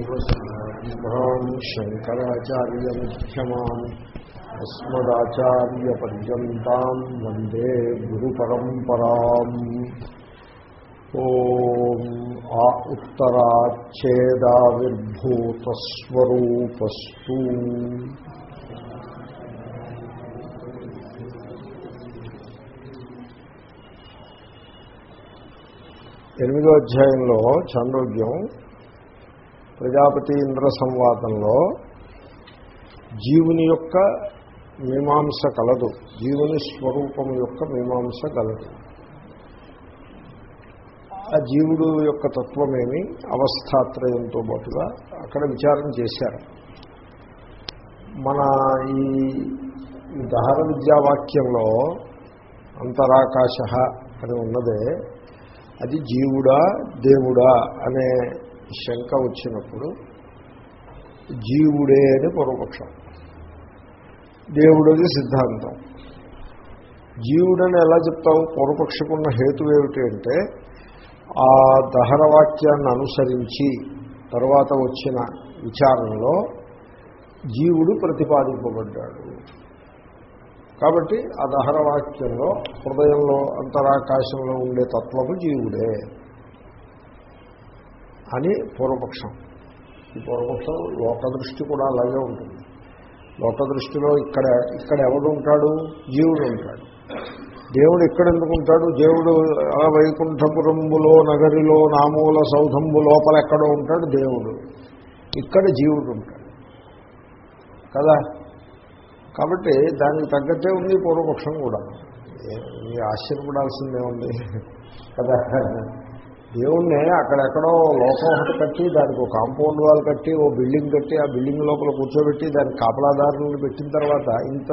సదాశివసమారంభాం శంకరాచార్యముఖ్యమాన్ అస్మదాచార్యపర్యంతం వందే గురు పరంపరాం ఓం ఆ ఎనిమిదో అధ్యాయంలో చాంద్రోగ్యం ప్రజాపతి ఇంద్ర సంవాదంలో జీవుని యొక్క మీమాంస కలదు జీవుని స్వరూపం యొక్క మీమాంస కలదు. ఆ జీవుడు యొక్క తత్వమేమి? అవస్థాత్రయంతో పాటుగా అక్కడ విచారం చేశారు. మన ఈ దహర విద్యావాక్యంలో అంతరాకాశ అని ఉన్నదే అది జీవుడా దేవుడా అనే శంక వచ్చినప్పుడు జీవుడే అని పూర్వపక్షం. దేవుడది సిద్ధాంతం. జీవుడని ఎలా చెప్తావు? పూర్వపక్షకున్న హేతు ఏమిటి అంటే ఆ దహరవాక్యాన్ని అనుసరించి తర్వాత వచ్చిన విచారణలో జీవుడు ప్రతిపాదింపబడ్డాడు. కాబట్టి ఆ దహరవాక్యంలో హృదయంలో అంతరాకాశంలో ఉండే తత్వము జీవుడే అని పూర్వపక్షం. ఈ పూర్వపక్షం లోకదృష్టి కూడా అలాగే ఉంటుంది. లోకదృష్టిలో ఇక్కడ ఇక్కడ ఎవడు ఉంటాడు? జీవుడు ఉంటాడు. దేవుడు ఇక్కడ ఎందుకు ఉంటాడు? దేవుడు ఆ వైకుంఠపురంబులో నగరిలో నామూల సౌధంబు లోపల ఎక్కడో ఉంటాడు దేవుడు. ఇక్కడ జీవుడు ఉంటాడు. కదా? కాబట్టి దానికి తగ్గట్టే ఉంది పూర్వపక్షం కూడా. మీరు ఆశ్చర్యపడాల్సిందే ఉంది. కదా? దేవుణ్ణి అక్కడెక్కడో లోకం ఒకటి కట్టి దానికి ఒక కాంపౌండ్ వాల్ కట్టి ఓ బిల్డింగ్ కట్టి ఆ బిల్డింగ్ లోపల కూర్చోబెట్టి దానికి కాపలాదారులను పెట్టిన తర్వాత ఇంత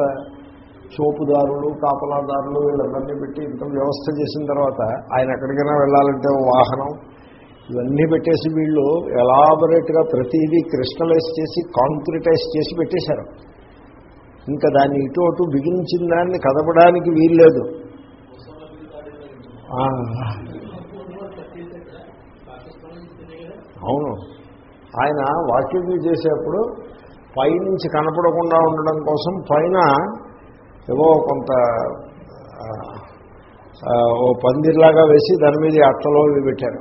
చోపుదారులు కాపలాదారులు వీళ్ళందరినీ పెట్టి ఇంత వ్యవస్థ చేసిన తర్వాత ఆయన ఎక్కడికైనా వెళ్ళాలంటే వాహనం ఇవన్నీ పెట్టేసి వీళ్ళు ఎలాబొరేట్గా ప్రతిదీ క్రిస్టలైజ్ చేసి కాంక్రిటైజ్ చేసి పెట్టేశారు. ఇంకా దాన్ని ఇటు అటు బిగించిన దాన్ని కదపడానికి వీల్లేదు. అవును. ఆయన వాకింగ్ చేసేప్పుడు పైనుంచి కనపడకుండా ఉండడం కోసం పైన ఏవో కొంత ఓ పందిర్లాగా వేసి దాని మీద అట్టలో పెట్టారు.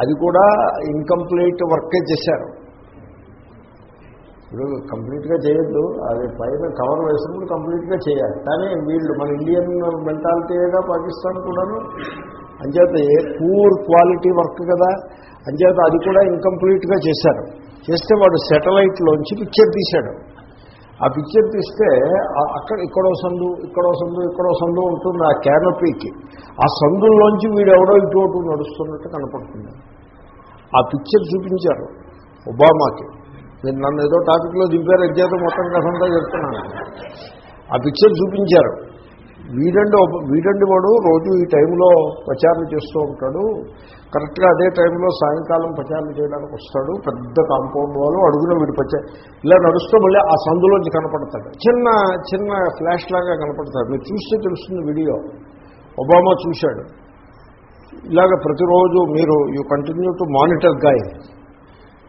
అది కూడా ఇన్కంప్లీట్ వర్కే చేశారు. ఇప్పుడు కంప్లీట్గా చేయొద్దు. అది పైన కవర్ వేసినప్పుడు కంప్లీట్గా చేయాలి. కానీ వీళ్ళు మన ఇండియన్ మెంటాలిటీగా పాకిస్తాన్ కూడాను. అంచేత పూర్ క్వాలిటీ వర్క్ కదా. అంచేత అది కూడా ఇన్కంప్లీట్గా చేశారు. చేస్తే వాడు సెటిలైట్లోంచి పిక్చర్ తీశాడు. ఆ పిక్చర్ తీస్తే అక్కడ ఇక్కడో సందు ఇక్కడో సందు ఇక్కడో సందు ఉంటుంది ఆ క్యానపీకి ఆ సందుల్లోంచి వీడెవడో ఇటు నడుస్తున్నట్టు కనపడుతుంది. ఆ పిక్చర్ చూపించారు ఒబామాకి. మీరు నన్ను ఏదో టాపిక్లో దింపారు ఎగ్జామ్ మొత్తం కథంతా చెప్తున్నాను. ఆ పిక్చర్ చూపించారు. వీడండి వీడండి వాడు రోజు ఈ టైంలో ప్రచారం చేస్తూ ఉంటాడు. కరెక్ట్గా అదే టైంలో సాయంకాలం ప్రచారం చేయడానికి వస్తాడు. పెద్ద కాంపౌండ్ వాళ్ళు అడుగున వీడు ప్రచారం ఇలా నడుస్తూ మళ్ళీ ఆ సందులోంచి కనపడతాడు. చిన్న చిన్న ఫ్లాష్ లాగా కనపడతాడు. మీరు చూస్తే తెలుస్తుంది వీడియో. ఒబామా చూశాడు. ఇలాగ ప్రతిరోజు మీరు you continue to monitor guy.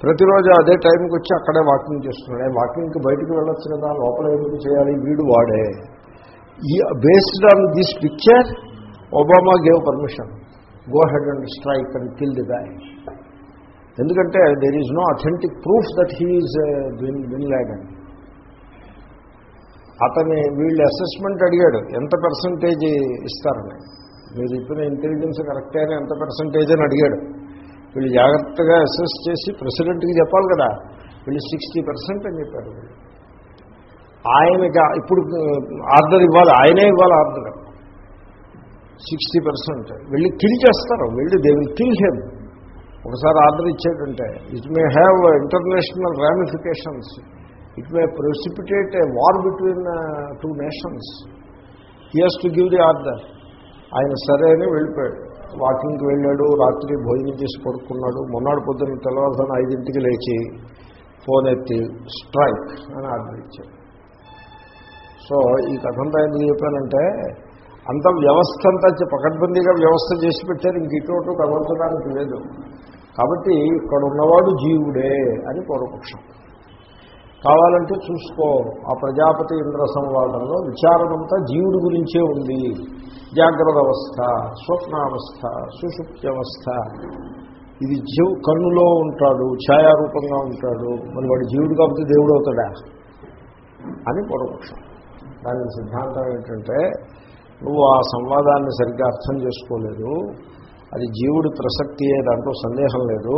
ప్రతిరోజు అదే టైంకి వచ్చి అక్కడే వాకింగ్ చేస్తున్నాడు. వాకింగ్కి బయటకు వెళ్ళొచ్చు కదా లోపల ఎందుకు చేయాలి వీడు వాడే. Based on this picture Obama gave permission go ahead and strike and kill the guy ఎందుకంటే there is no authentic proof that he's win win అతని వీళ్ళు అసెస్మెంట్ అడిగాడు ఎంత పర్సంటేజ్ ఇస్తారని. మీరు చెప్పిన ఇంటెలిజెన్స్ కరెక్టే అని ఎంత పర్సంటేజ్ అని అడిగాడు. వీళ్ళు జాగ్రత్తగా అసెస్ చేసి ప్రెసిడెంట్కి చెప్పాలి కదా. వీళ్ళు సిక్స్టీ పర్సెంట్ అని చెప్పారు. ఆయనకి ఇప్పుడు uh, ఆర్డర్ ఇవ్వాలి. ఆయనే ఇవ్వాలి ఆర్డర్ సిక్స్టీ పర్సెంట్ వెళ్ళి కిల్ చేస్తారు. వెళ్ళి దే విల్ కిల్ హెమ్ ఒకసారి order ఇచ్చేటంటే it may have international ramifications it may precipitate a war between two nations he has to give the order ఆయన సరే అని వెళ్ళిపోయాడు. వాకింగ్కి వెళ్ళాడు రాత్రి భోజనం చేసి పడుకున్నాడు. మొన్నాడు పొద్దున్న తెల్లవారుసాన ఐదింటికి లేచి ఫోన్ ఎత్తి స్ట్రైక్ అని ఆర్డర్ ఇచ్చాడు. సో ఈ కథంతా ఎందుకు చెప్పానంటే అంత వ్యవస్థ అంతా పకడ్బందీగా వ్యవస్థ చేసి పెట్టారు ఇంక ఇటు కదలచడానికి లేదు. కాబట్టి ఇక్కడ ఉన్నవాడు జీవుడే అని పూర్వపక్షం. కావాలంటే చూసుకో. ఆ ప్రజాపతి ఇంద్ర సంవాదంలో విచారమంతా జీవుడి గురించే ఉంది. జాగ్రత్త అవస్థ స్వప్నావస్థ సుషుప్త్యవస్థ. ఇది జీవు కన్నులో ఉంటాడు ఛాయారూపంగా ఉంటాడు. మరి వాడు జీవుడు కాబట్టి దేవుడు అవుతాడా? అని పూర్వపక్షం దాని సిద్ధాంతం ఏంటంటే నువ్వు ఆ సంవాదాన్ని సరిగ్గా అర్థం చేసుకోలేదు. అది జీవుడి ప్రసక్తియే దాంట్లో సందేహం లేదు.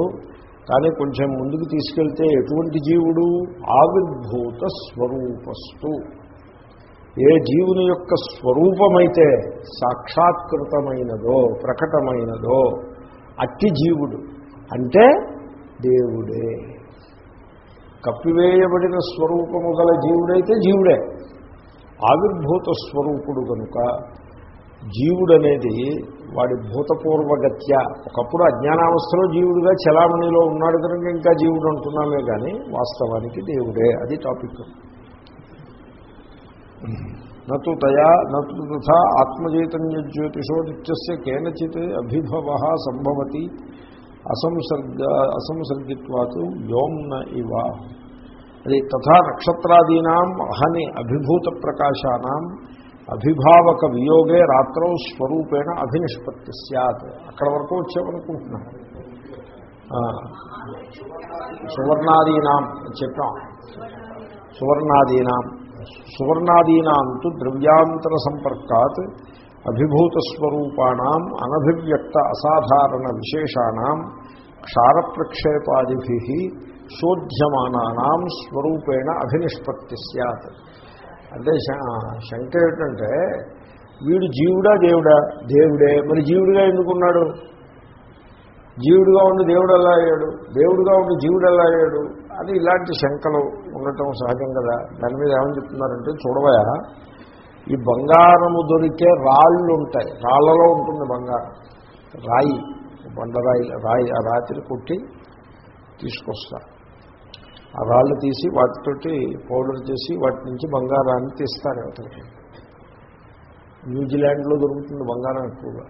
కానీ కొంచెం ముందుకు తీసుకెళ్తే ఎటువంటి జీవుడు? ఆవిర్భూత స్వరూపస్తు. ఏ జీవుని యొక్క స్వరూపమైతే సాక్షాత్కృతమైనదో ప్రకటమైనదో అట్టి జీవుడు అంటే దేవుడే. కప్పివేయబడిన స్వరూపము గల జీవుడైతే జీవుడే. ఆవిర్భూత స్వరూపుడు కనుక జీవుడనేది వాడి భూతపూర్వగత్య. ఒకప్పుడు అజ్ఞానావస్థలో జీవుడుగా చలామణిలో ఉన్నాడు కనుక ఇంకా జీవుడు అంటున్నామే కానీ వాస్తవానికి దేవుడే. అది టాపిక్. నతు తయా నతు తథా ఆత్మచైతన్య జ్యోతిషో నిత్యస్య కేనచిత్ అభిభవ సంభవతి. అసంసర్గ అసంసర్గిత్వాత్ వ్యోమ్న ఇవ. అది తథా నక్షత్రాదీనాం అహని అభిభూత ప్రకాశానాం అభిభావక వియోగే రాత్రౌ స్వరూపేణ అభినిష్పత్తి సత్ అక్కడ వరకు వచ్చామనుకుంటున్నాను సువర్ణాదీనాం చెప్పాం. సువర్ణాదీనాం. సువర్ణాదీనాంతు ద్రవ్యాంతర సంపర్కాత్ అభిభూతస్వరూపాణం అనభివ్యక్త అసాధారణ విశేషాణం క్షారప్రక్షేపాదిభి శోధ్యమానానాం స్వరూపేణ అభినిష్పత్తి సత్ అంటే శంక ఏమిటంటే వీడు జీవుడా దేవుడా? దేవుడే. మరి జీవుడిగా ఎందుకున్నాడు? జీవుడుగా ఉండి దేవుడు ఎలా అయ్యాడు? దేవుడుగా ఉండి జీవుడు ఎలా అయ్యాడు? అది ఇలాంటి శంకలు ఉండటం సహజం కదా. దాని మీద ఏమని చెప్తున్నారంటే చూడవయా ఈ బంగారము దొరికే రాళ్ళు ఉంటాయి. రాళ్ళలో ఉంటుంది బంగారం. రాయి బండరాయి రాయి ఆ రాత్రి కొట్టి తీసుకొస్తారు. ఆ రాళ్ళు తీసి వాటితోటి పౌడర్ చేసి వాటి నుంచి బంగారాన్ని తీస్తారు అవతలకి న్యూజిలాండ్లో దొరుకుతుంది బంగారం ఎక్కువగా.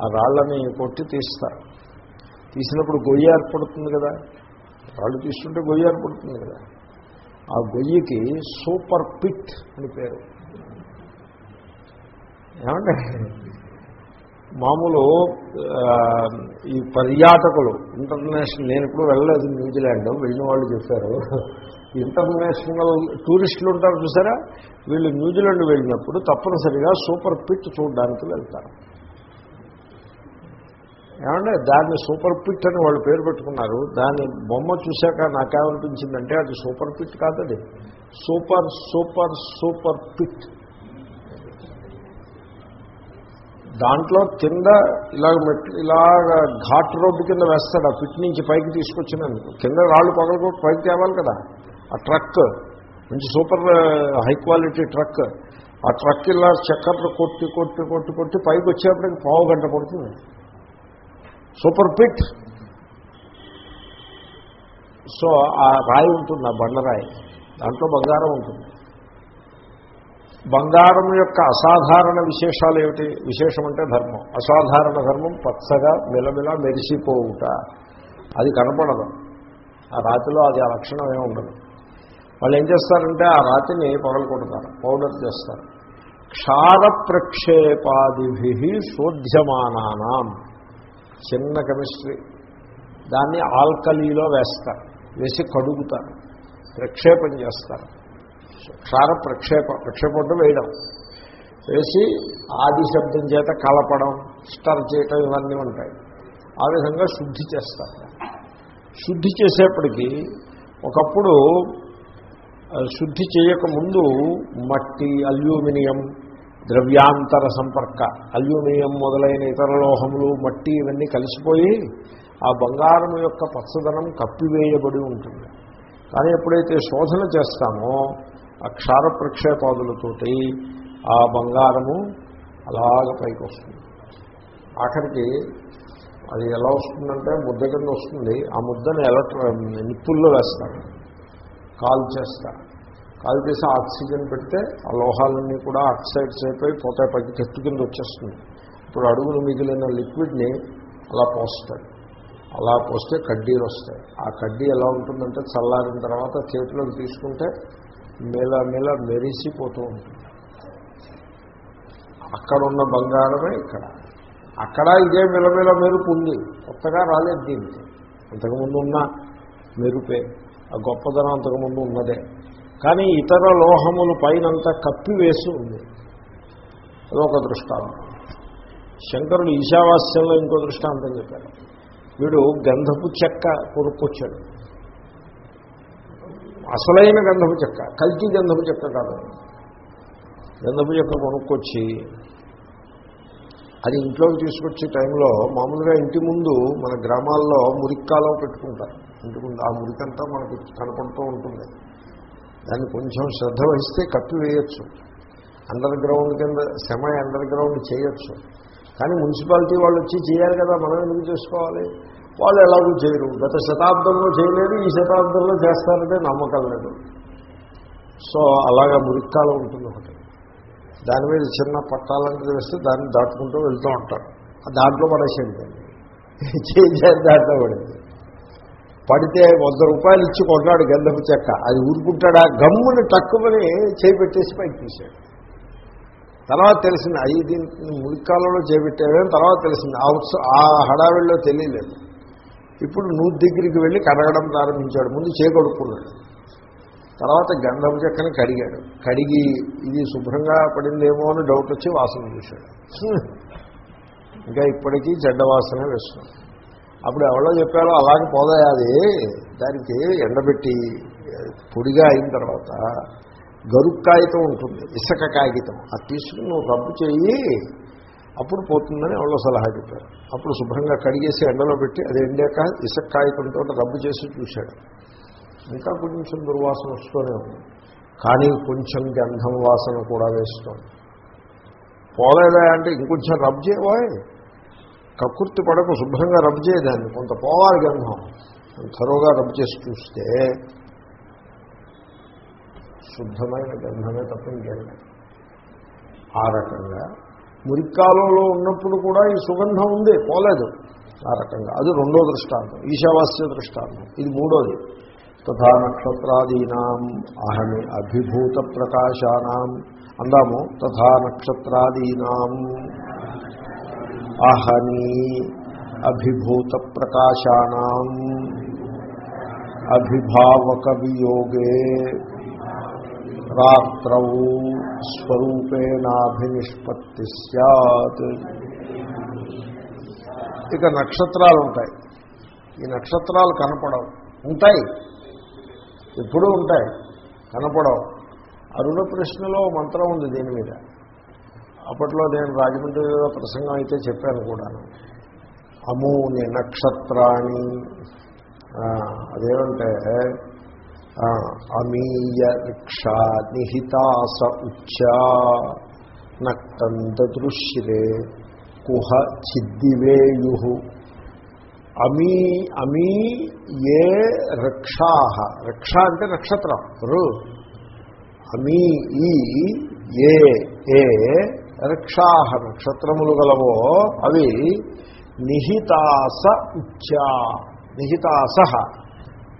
ఆ రాళ్ళని కొట్టి తీస్తారు. తీసినప్పుడు గొయ్యి ఏర్పడుతుంది కదా. రాళ్ళు తీస్తుంటే గొయ్యి ఏర్పడుతుంది కదా. ఆ గొయ్యికి సూపర్ పిట్ అని పేరు. ఏమంటే మామూలు ఈ పర్యాటకులు ఇంటర్నేషనల్ నేను ఇప్పుడు వెళ్ళలేదు న్యూజిలాండ్ వెళ్ళిన వాళ్ళు చెప్పారు ఇంటర్నేషనల్ టూరిస్టులు ఉంటారు చూసారా? వీళ్ళు న్యూజిలాండ్ వెళ్ళినప్పుడు తప్పనిసరిగా సూపర్ పిట్ చూడడానికి వెళ్తారు. ఏమంటే దాన్ని సూపర్ పిట్ అని వాళ్ళు పేరు పెట్టుకున్నారు. దాని బొమ్మ చూశాక నాకేమనిపించిందంటే అది సూపర్ పిట్ కాదది. Super super super pit. దాంట్లో కింద ఇలాగ మెట్లు ఇలాగ ఘాట్ రోడ్డు కింద వేస్తాడు ఆ పిట్ నుంచి పైకి తీసుకొచ్చినాను కింద రాళ్ళు పగలకొట్టి పైకి తేవాలి కదా. ఆ ట్రక్ మంచి సూపర్ హై క్వాలిటీ ట్రక్. ఆ ట్రక్ ఇలా చక్కర్లు కొట్టి కొట్టి కొట్టి కొట్టి పైకి వచ్చేప్పటికి పావు గంట పడుతుంది. Super pit. సో ఆ రాయి ఉంటుంది ఆ బండరాయి. దాంట్లో బంగారం ఉంటుంది. బంగారం యొక్క అసాధారణ విశేషాలు ఏమిటి? విశేషం అంటే ధర్మం. అసాధారణ ధర్మం పచ్చగా మెలమెల మెరిసిపోవుట. అది కనపడదు. ఆ రాతిలో అది ఆ లక్షణం ఏమి ఉండదు. వాళ్ళు ఏం చేస్తారంటే ఆ రాతిని పగలు కొడతారు పౌడర్ చేస్తారు. క్షార ప్రక్షేపాదిభి శోధ్యమానాం చిన్న కెమిస్ట్రీ. దాన్ని ఆల్కలీలో వేస్తారు. వేసి కడుగుతారు. ప్రక్షేపం చేస్తారు. క్షార ప్రక్షేప ప్రక్షేపం వేయడం. వేసి ఆది శబ్దం చేత కలపడం స్టర్ చేయటం ఇవన్నీ ఉంటాయి. ఆ విధంగా శుద్ధి చేస్తారు. శుద్ధి చేసేప్పటికీ ఒకప్పుడు శుద్ధి చేయకముందు మట్టి అల్యూమినియం ద్రవ్యాంతర సంపర్క అల్యూమినియం మొదలైన ఇతర లోహములు మట్టి ఇవన్నీ కలిసిపోయి ఆ బంగారం యొక్క పచ్చదనం కప్పివేయబడి ఉంటుంది. కానీ ఎప్పుడైతే శోధన చేస్తామో ఆ క్షార ప్రక్షేపాదులతోటి ఆ బంగారము అలాగ పైకి వస్తుంది. ఆఖరికి అది ఎలా వస్తుందంటే ముద్ద కింద వస్తుంది. ఆ ముద్దని ఎలక్ట్ర నిప్పుల్లో వేస్తారు. కాల్ చేస్తారు. కాల్ చేసి ఆక్సిజన్ పెడితే ఆ లోహాలన్నీ కూడా ఆక్సైడ్స్ అయిపోయి పోతే పైకి చెట్టు కింద వచ్చేస్తుంది. ఇప్పుడు అడుగులు మిగిలిన లిక్విడ్ని అలా పోస్తాడు అలా పోస్తే కడ్డీలు వస్తాయి. ఆ కడ్డీ ఎలా ఉంటుందంటే చల్లారిన తర్వాత చేతిలోకి తీసుకుంటే మెల మెల మెరిసిపోతూ ఉంటుంది. అక్కడున్న బంగారమే ఇక్కడ. అక్కడ ఇదే మెలమెల మెరుపు ఉంది. కొత్తగా రాలేదు దీనికి. అంతకుముందు ఉన్న మెరుపే ఆ గొప్పదనం అంతకుముందు ఉన్నదే. కానీ ఇతర లోహములు పైనంతా కప్పివేసి ఉంది. అదొక దృష్టాంతం. శంకరుడు ఈశావాస్యంలో ఇంకో దృష్టాంతం చెప్పారు వీడు గంధపు చెక్క కొనుక్కొచ్చాడు. అసలైన గంధపు చెక్క కల్తీ గంధపు చెక్క కాదు. గంధపు చెక్క కొనుక్కొచ్చి అది ఇంట్లోకి తీసుకొచ్చే టైంలో మామూలుగా ఇంటి ముందు మన గ్రామాల్లో మురిక్కాలో పెట్టుకుంటారు. ఇంటి ముందు ఆ మురికంతా మనకు కనపడుతూ ఉంటుంది. దాన్ని కొంచెం శ్రద్ధ వహిస్తే కప్పి వేయచ్చు. అండర్ గ్రౌండ్ కింద సెమై అండర్ గ్రౌండ్ చేయొచ్చు. కానీ మున్సిపాలిటీ వాళ్ళు వచ్చి చేయాలి కదా మనం ఎందుకు చేసుకోవాలి? వాళ్ళు ఎలాగూ చేయరు. గత శతాబ్దంలో చేయలేదు ఈ శతాబ్దంలో చేస్తారంటే నమ్మకం లేదు. సో అలాగా మురిక్కాలం ఉంటుంది ఒకటి. దాని మీద చిన్న పట్టాలంటే వేస్తే దాన్ని దాటుకుంటూ వెళ్తూ ఉంటారు. దాంట్లో పడేసేయండి చేసేది దాంట్లో పడింది పడితే వంద రూపాయలు ఇచ్చి కొన్నాడు గంధపు చెక్క. అది ఊరుకుంటాడా? గమ్ముని తక్కువని చేపెట్టేసి పైకి తీశాడు తర్వాత తెలిసింది అయ్యి దీన్ని మురికాలలో చేపెట్టాడని తర్వాత తెలిసింది ఆ ఉత్సవ ఆ హడావిడిలో తెలియలేదు. ఇప్పుడు నూతి దగ్గరికి వెళ్ళి కడగడం ప్రారంభించాడు. ముందు చేకొడుకున్నాడు తర్వాత గంధం చెక్కని కడిగాడు. కడిగి ఇది శుభ్రంగా పడిందేమో అని డౌట్ వచ్చి వాసన చూశాడు. ఇంకా ఇప్పటికీ చెడ్డ వాసనే వేస్తున్నాడు. అప్పుడు ఎవరో చెప్పారో అలాగే పోదాయాది దానికి ఎండబెట్టి పొడిగా అయిన తర్వాత గరుక్ కాగితం ఉంటుంది. ఇసుక కాగితం. అది తీసుకుని నువ్వు రబ్బు చేయి. అప్పుడు పోతుందని ఎవరో సలహా చెప్పారు. అప్పుడు శుభ్రంగా కడిగేసి ఎండలో పెట్టి అది ఎండాక ఇసక్కాయకంతో రబ్బు చేసి చూశాడు. ఇంకా కొంచెం దుర్వాసన వస్తూనే ఉంది. కానీ కొంచెం గంధం వాసన కూడా వేస్తోంది. పోలేదా అంటే ఇంకొంచెం రబ్ చేయబోయ్ కక్కుర్తి పడక శుభ్రంగా రబ్ చేయదాన్ని కొంత పోవాలి గంధం. త్వరగా రబ్ చేసి చూస్తే శుద్ధమైన గంధమే తప్ప ఇంకేం ఆ రకంగా మురిక్కాలంలో ఉన్నప్పుడు కూడా ఈ సుగంధం ఉంది పోలేదు ఆ రకంగా. అది రెండో దృష్టాంతం ఈశావాస్య దృష్టాంతం. ఇది మూడోది. తథా నక్షత్రాదీనాం అహమి అభిభూత ప్రకాశానాం అందాము. తథా నక్షత్రాదీనాం అహని అభిభూత ప్రకాశానాం. అభిభావక వియోగే రాత్రౌ స్వరూపేణాభినిష్పత్తి సత్ ఇక నక్షత్రాలు ఉంటాయి ఈ నక్షత్రాలు కనపడవు. ఉంటాయి. ఎప్పుడూ ఉంటాయి. కనపడవు. అరుణ ప్రశ్నలో మంత్రం ఉంది దీని మీద. అప్పట్లో నేను రాజమండ్రిలో ప్రసంగం అయితే చెప్పాను కూడాను. అమూని నక్షత్రాన్ని అదేమంటే అమీయ రిక్షా నిహితాస ఉచ్చ నక్తందృశ్రే కుహ చిద్దివేయు. అమీ అమీ ఏ రక్షా. రక్ష అంటే నక్షత్రం. రు. అమీ ఈ ఏ ఏ రక్షా. నక్షత్రములు గలవో అవి నిహితాస ఉచ్చా నిహితాస.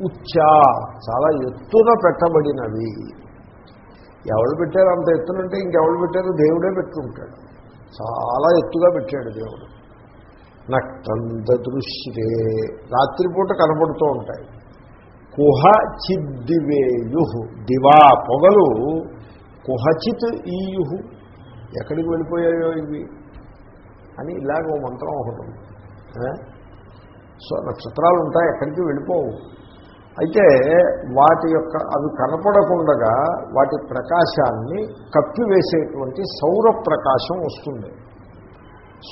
ఉచ్చా. చాలా ఎత్తున పెట్టబడినవి. ఎవరు పెట్టారు అంత ఎత్తునంటే ఇంకెవరు పెట్టారు? దేవుడే పెట్టుకుంటాడు చాలా ఎత్తుగా పెట్టాడు దేవుడు. నక్తందృశ్రే రాత్రిపూట కనపడుతూ ఉంటాయి. కుహ చిద్దివేయు. దివా పొగలు కుహచిత్ ఈయు. ఎక్కడికి వెళ్ళిపోయాయో ఇవి? అని ఇలాగ ఓ మంత్రం ఒకటి సో నక్షత్రాలు ఉంటాయి ఎక్కడికి వెళ్ళిపోవు. అయితే వాటి యొక్క అవి కనపడకుండగా వాటి ప్రకాశాన్ని కప్పివేసేటువంటి సౌర ప్రకాశం వస్తుంది.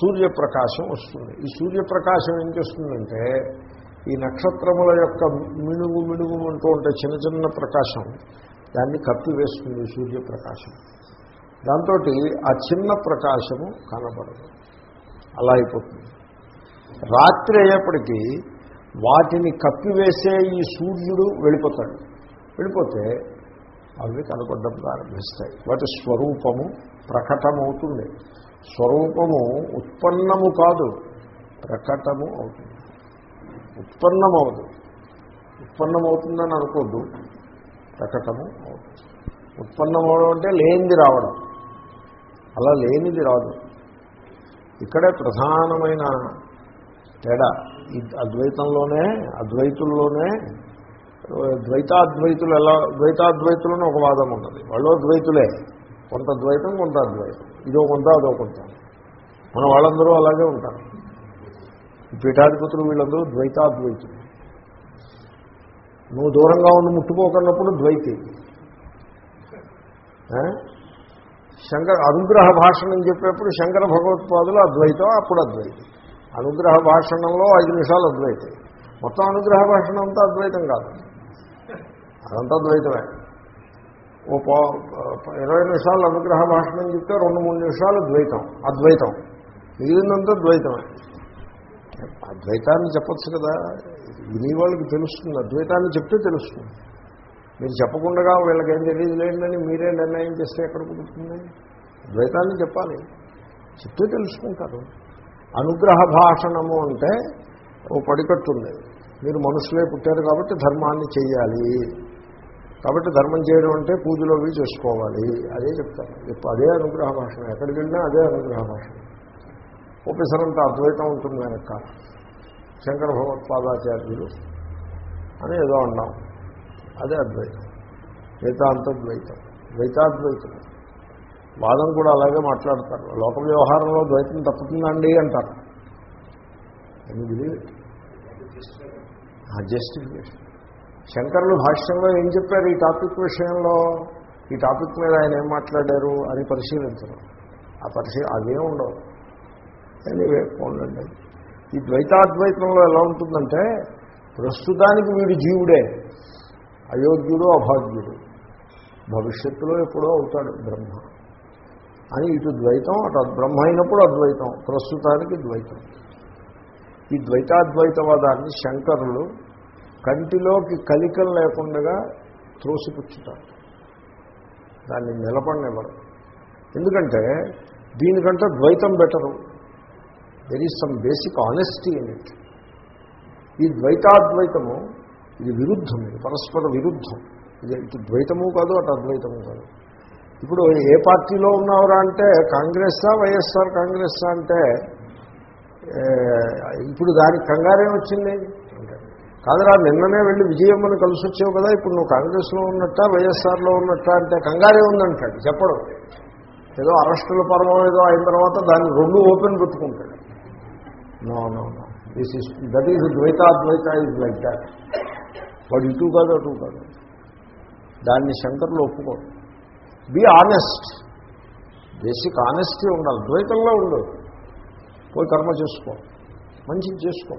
సూర్యప్రకాశం వస్తుంది. ఈ సూర్యప్రకాశం ఏం చేస్తుందంటే ఈ నక్షత్రముల యొక్క మినుగు మినుగు అంటూ ఉంటే చిన్న చిన్న ప్రకాశం దాన్ని కప్పివేస్తుంది సూర్యప్రకాశం. దాంతో ఆ చిన్న ప్రకాశము కనబడదు. అలా అయిపోతుంది. రాత్రి అయ్యేప్పటికీ వాటిని కప్పివేసే ఈ సూర్యుడు వెళ్ళిపోతాడు. వెళ్ళిపోతే అవి కనపడడం ప్రారంభిస్తాయి. వాటి స్వరూపము ప్రకటమవుతుంది. స్వరూపము ఉత్పన్నము కాదు ప్రకటము అవుతుంది. ఉత్పన్నమవదు. ఉత్పన్నమవుతుందని అనుకోద్దు ప్రకటము అవుతుంది. ఉత్పన్నమవడం అంటే లేనిది రావడం. అలా లేనిది రాదు. ఇక్కడే ప్రధానమైన తేడా. ఈ అద్వైతంలోనే అద్వైతుల్లోనే ద్వైతాద్వైతులు ఎలా ద్వైతాద్వైతులను ఒక వాదం ఉన్నది. వాళ్ళు ద్వైతులే కొంత ద్వైతం కొంత అద్వైతం. ఇదో కొంత అదో కొంత. మన వాళ్ళందరూ అలాగే ఉంటారు. పీఠాధిపతులు వీళ్ళందరూ ద్వైతాద్వైతులు. నువ్వు దూరంగా ఉండి ముట్టుకోకున్నప్పుడు ద్వైతి. శంకర అనుగ్రహ భాషణం చెప్పేప్పుడు శంకర భగవత్పాదులు అద్వైతం అప్పుడు అద్వైతం. అనుగ్రహ భాషణంలో ఐదు నిమిషాలు అద్వైతం. మొత్తం అనుగ్రహ భాషణం అంతా అద్వైతం కాదు. అదంతా ద్వైతమే ఓ ఇరవై నిమిషాలు అనుగ్రహ భాషణం చెప్తే రెండు మూడు నిమిషాలు ద్వైతం అద్వైతం. మిగిలినంతా ద్వైతమే అద్వైతాన్ని చెప్పచ్చు కదా. విని వాళ్ళకి తెలుస్తుంది. అద్వైతాన్ని చెప్తే తెలుస్తుంది. మీరు చెప్పకుండా వీళ్ళకి ఏం తెలియదు లేదని మీరే నిర్ణయం చేస్తే ఎక్కడ కుదురుతుంది? ద్వైతాన్ని చెప్పాలి. చెప్తే తెలుసుకుంటారు. అనుగ్రహ భాషణము అంటే ఓ పడికట్టుంది. మీరు మనుషులే పుట్టారు కాబట్టి ధర్మాన్ని చేయాలి కాబట్టి ధర్మం చేయడం అంటే పూజలో అవి చేసుకోవాలి. అదే చెప్తారు. ఇప్పుడు అదే అనుగ్రహ భాషణ. ఎక్కడికి వెళ్ళినా అదే అనుగ్రహ భాషణ. ఒకేసారంత అద్వైతం ఉంటుంది వెనక. శంకర భగవత్పాదాచార్యులు అని ఏదో అన్నాం. అదే అద్వైతం. ద్వైతాంతద్వైతం ద్వైతాద్వైతం వాదం కూడా అలాగే మాట్లాడతారు. లోక వ్యవహారంలో ద్వైతం తప్పుతుందండి అంటారు. అని బిలీవ్ జస్టిఫికేషన్ శంకరులు భాష్యంలో ఏం చెప్పారు? ఈ టాపిక్ విషయంలో ఈ టాపిక్ మీద ఆయన ఏం మాట్లాడారు అని పరిశీలించడం. ఆ పరిశీ అదే ఉండవు. ఎనీవే పోండి ఈ ద్వైతాద్వైతంలో ఎలా ఉంటుందంటే ప్రస్తుతానికి వీడు జీవుడే. అయోగ్యుడు అభాగ్యుడు. భవిష్యత్తులో ఎప్పుడో అవుతాడు బ్రహ్మ. అని ఇటు ద్వైతం అటు బ్రహ్మ అయినప్పుడు అద్వైతం ప్రస్తుతానికి ద్వైతం. ఈ ద్వైతాద్వైతవాదాన్ని శంకరులు కంటిలోకి కలికలు లేకుండా త్రోసిపుచ్చుతారు. దాన్ని నిలబడినివ్వరు ఎందుకంటే దీనికంటే ద్వైతం better. There is some basic honesty in it ఈ ద్వైతాద్వైతము ఇది విరుద్ధం ఇది పరస్పర విరుద్ధం. ఇది ఇటు ద్వైతము కాదు అటు అద్వైతము కాదు. ఇప్పుడు ఏ పార్టీలో ఉన్నవరా అంటే కాంగ్రెస్సా వైఎస్ఆర్ కాంగ్రెస్సా అంటే ఇప్పుడు దానికి కంగారేం వచ్చింది? కాదురా నిన్ననే వెళ్ళి విజయమ్మను కలిసి వచ్చావు కదా ఇప్పుడు నువ్వు కాంగ్రెస్లో ఉన్నట్టా వైఎస్ఆర్లో ఉన్నట్ట అంటే కంగారే ఉందంటాడు చెప్పడం. ఏదో అరెస్టుల పర్వం ఏదో అయిన తర్వాత దాన్ని రెండు ఓపెన్ పెట్టుకుంటాడు. No no no this is that is ద్వైతాద్వైత is like that వాడు ఇటు కాదు అటు కాదు. దాన్ని శంకర్లు ఒప్పుకోరు. Be honest. బేసిక్ ఆనెస్టీ ఉండాలి. ద్వైతంలో ఉండదు పోయి కర్మ చేసుకో. మంచిది చేసుకో.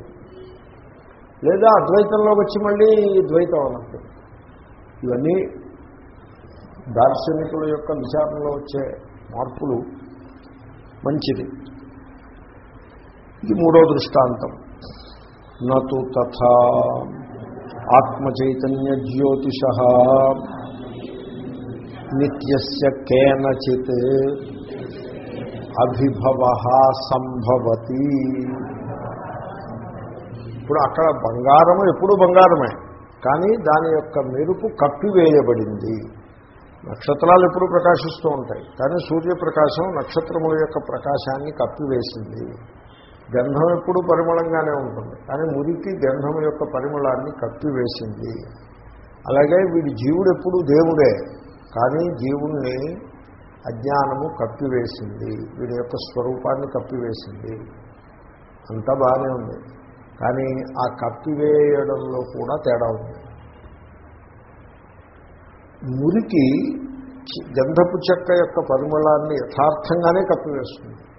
లేదా అద్వైతంలో వచ్చి మళ్ళీ ద్వైతం అన్నట్టు. ఇవన్నీ దార్శనికుల యొక్క విచారణలో వచ్చే మార్పులు మంచిది. ఇది మూడో దృష్టాంతం. నతు తథా ఆత్మచైతన్య జ్యోతిష నిత్యస్య కేనచిత్ అభిభవ సంభవతి ఇప్పుడు అక్కడ బంగారము ఎప్పుడు బంగారమే కానీ దాని యొక్క మెరుపు కప్పివేయబడింది. నక్షత్రాలు ఎప్పుడు ప్రకాశిస్తూ ఉంటాయి కానీ సూర్యప్రకాశం నక్షత్రముల యొక్క ప్రకాశాన్ని కప్పివేసింది. గంధం ఎప్పుడు పరిమళంగానే ఉంటుంది కానీ మురికి గంధం యొక్క పరిమళాన్ని కప్పివేసింది. అలాగే వీడి జీవుడు ఎప్పుడు దేవుడే కానీ జీవుణ్ణి అజ్ఞానము కప్పివేసింది. వీడి యొక్క స్వరూపాన్ని కప్పివేసింది. అంతా బాగానే ఉంది. కానీ ఆ కప్పివేయడంలో కూడా తేడా ఉంది. మురికి గంధపు చెక్క యొక్క పరిమళాన్ని యథార్థంగానే కప్పివేస్తుంది.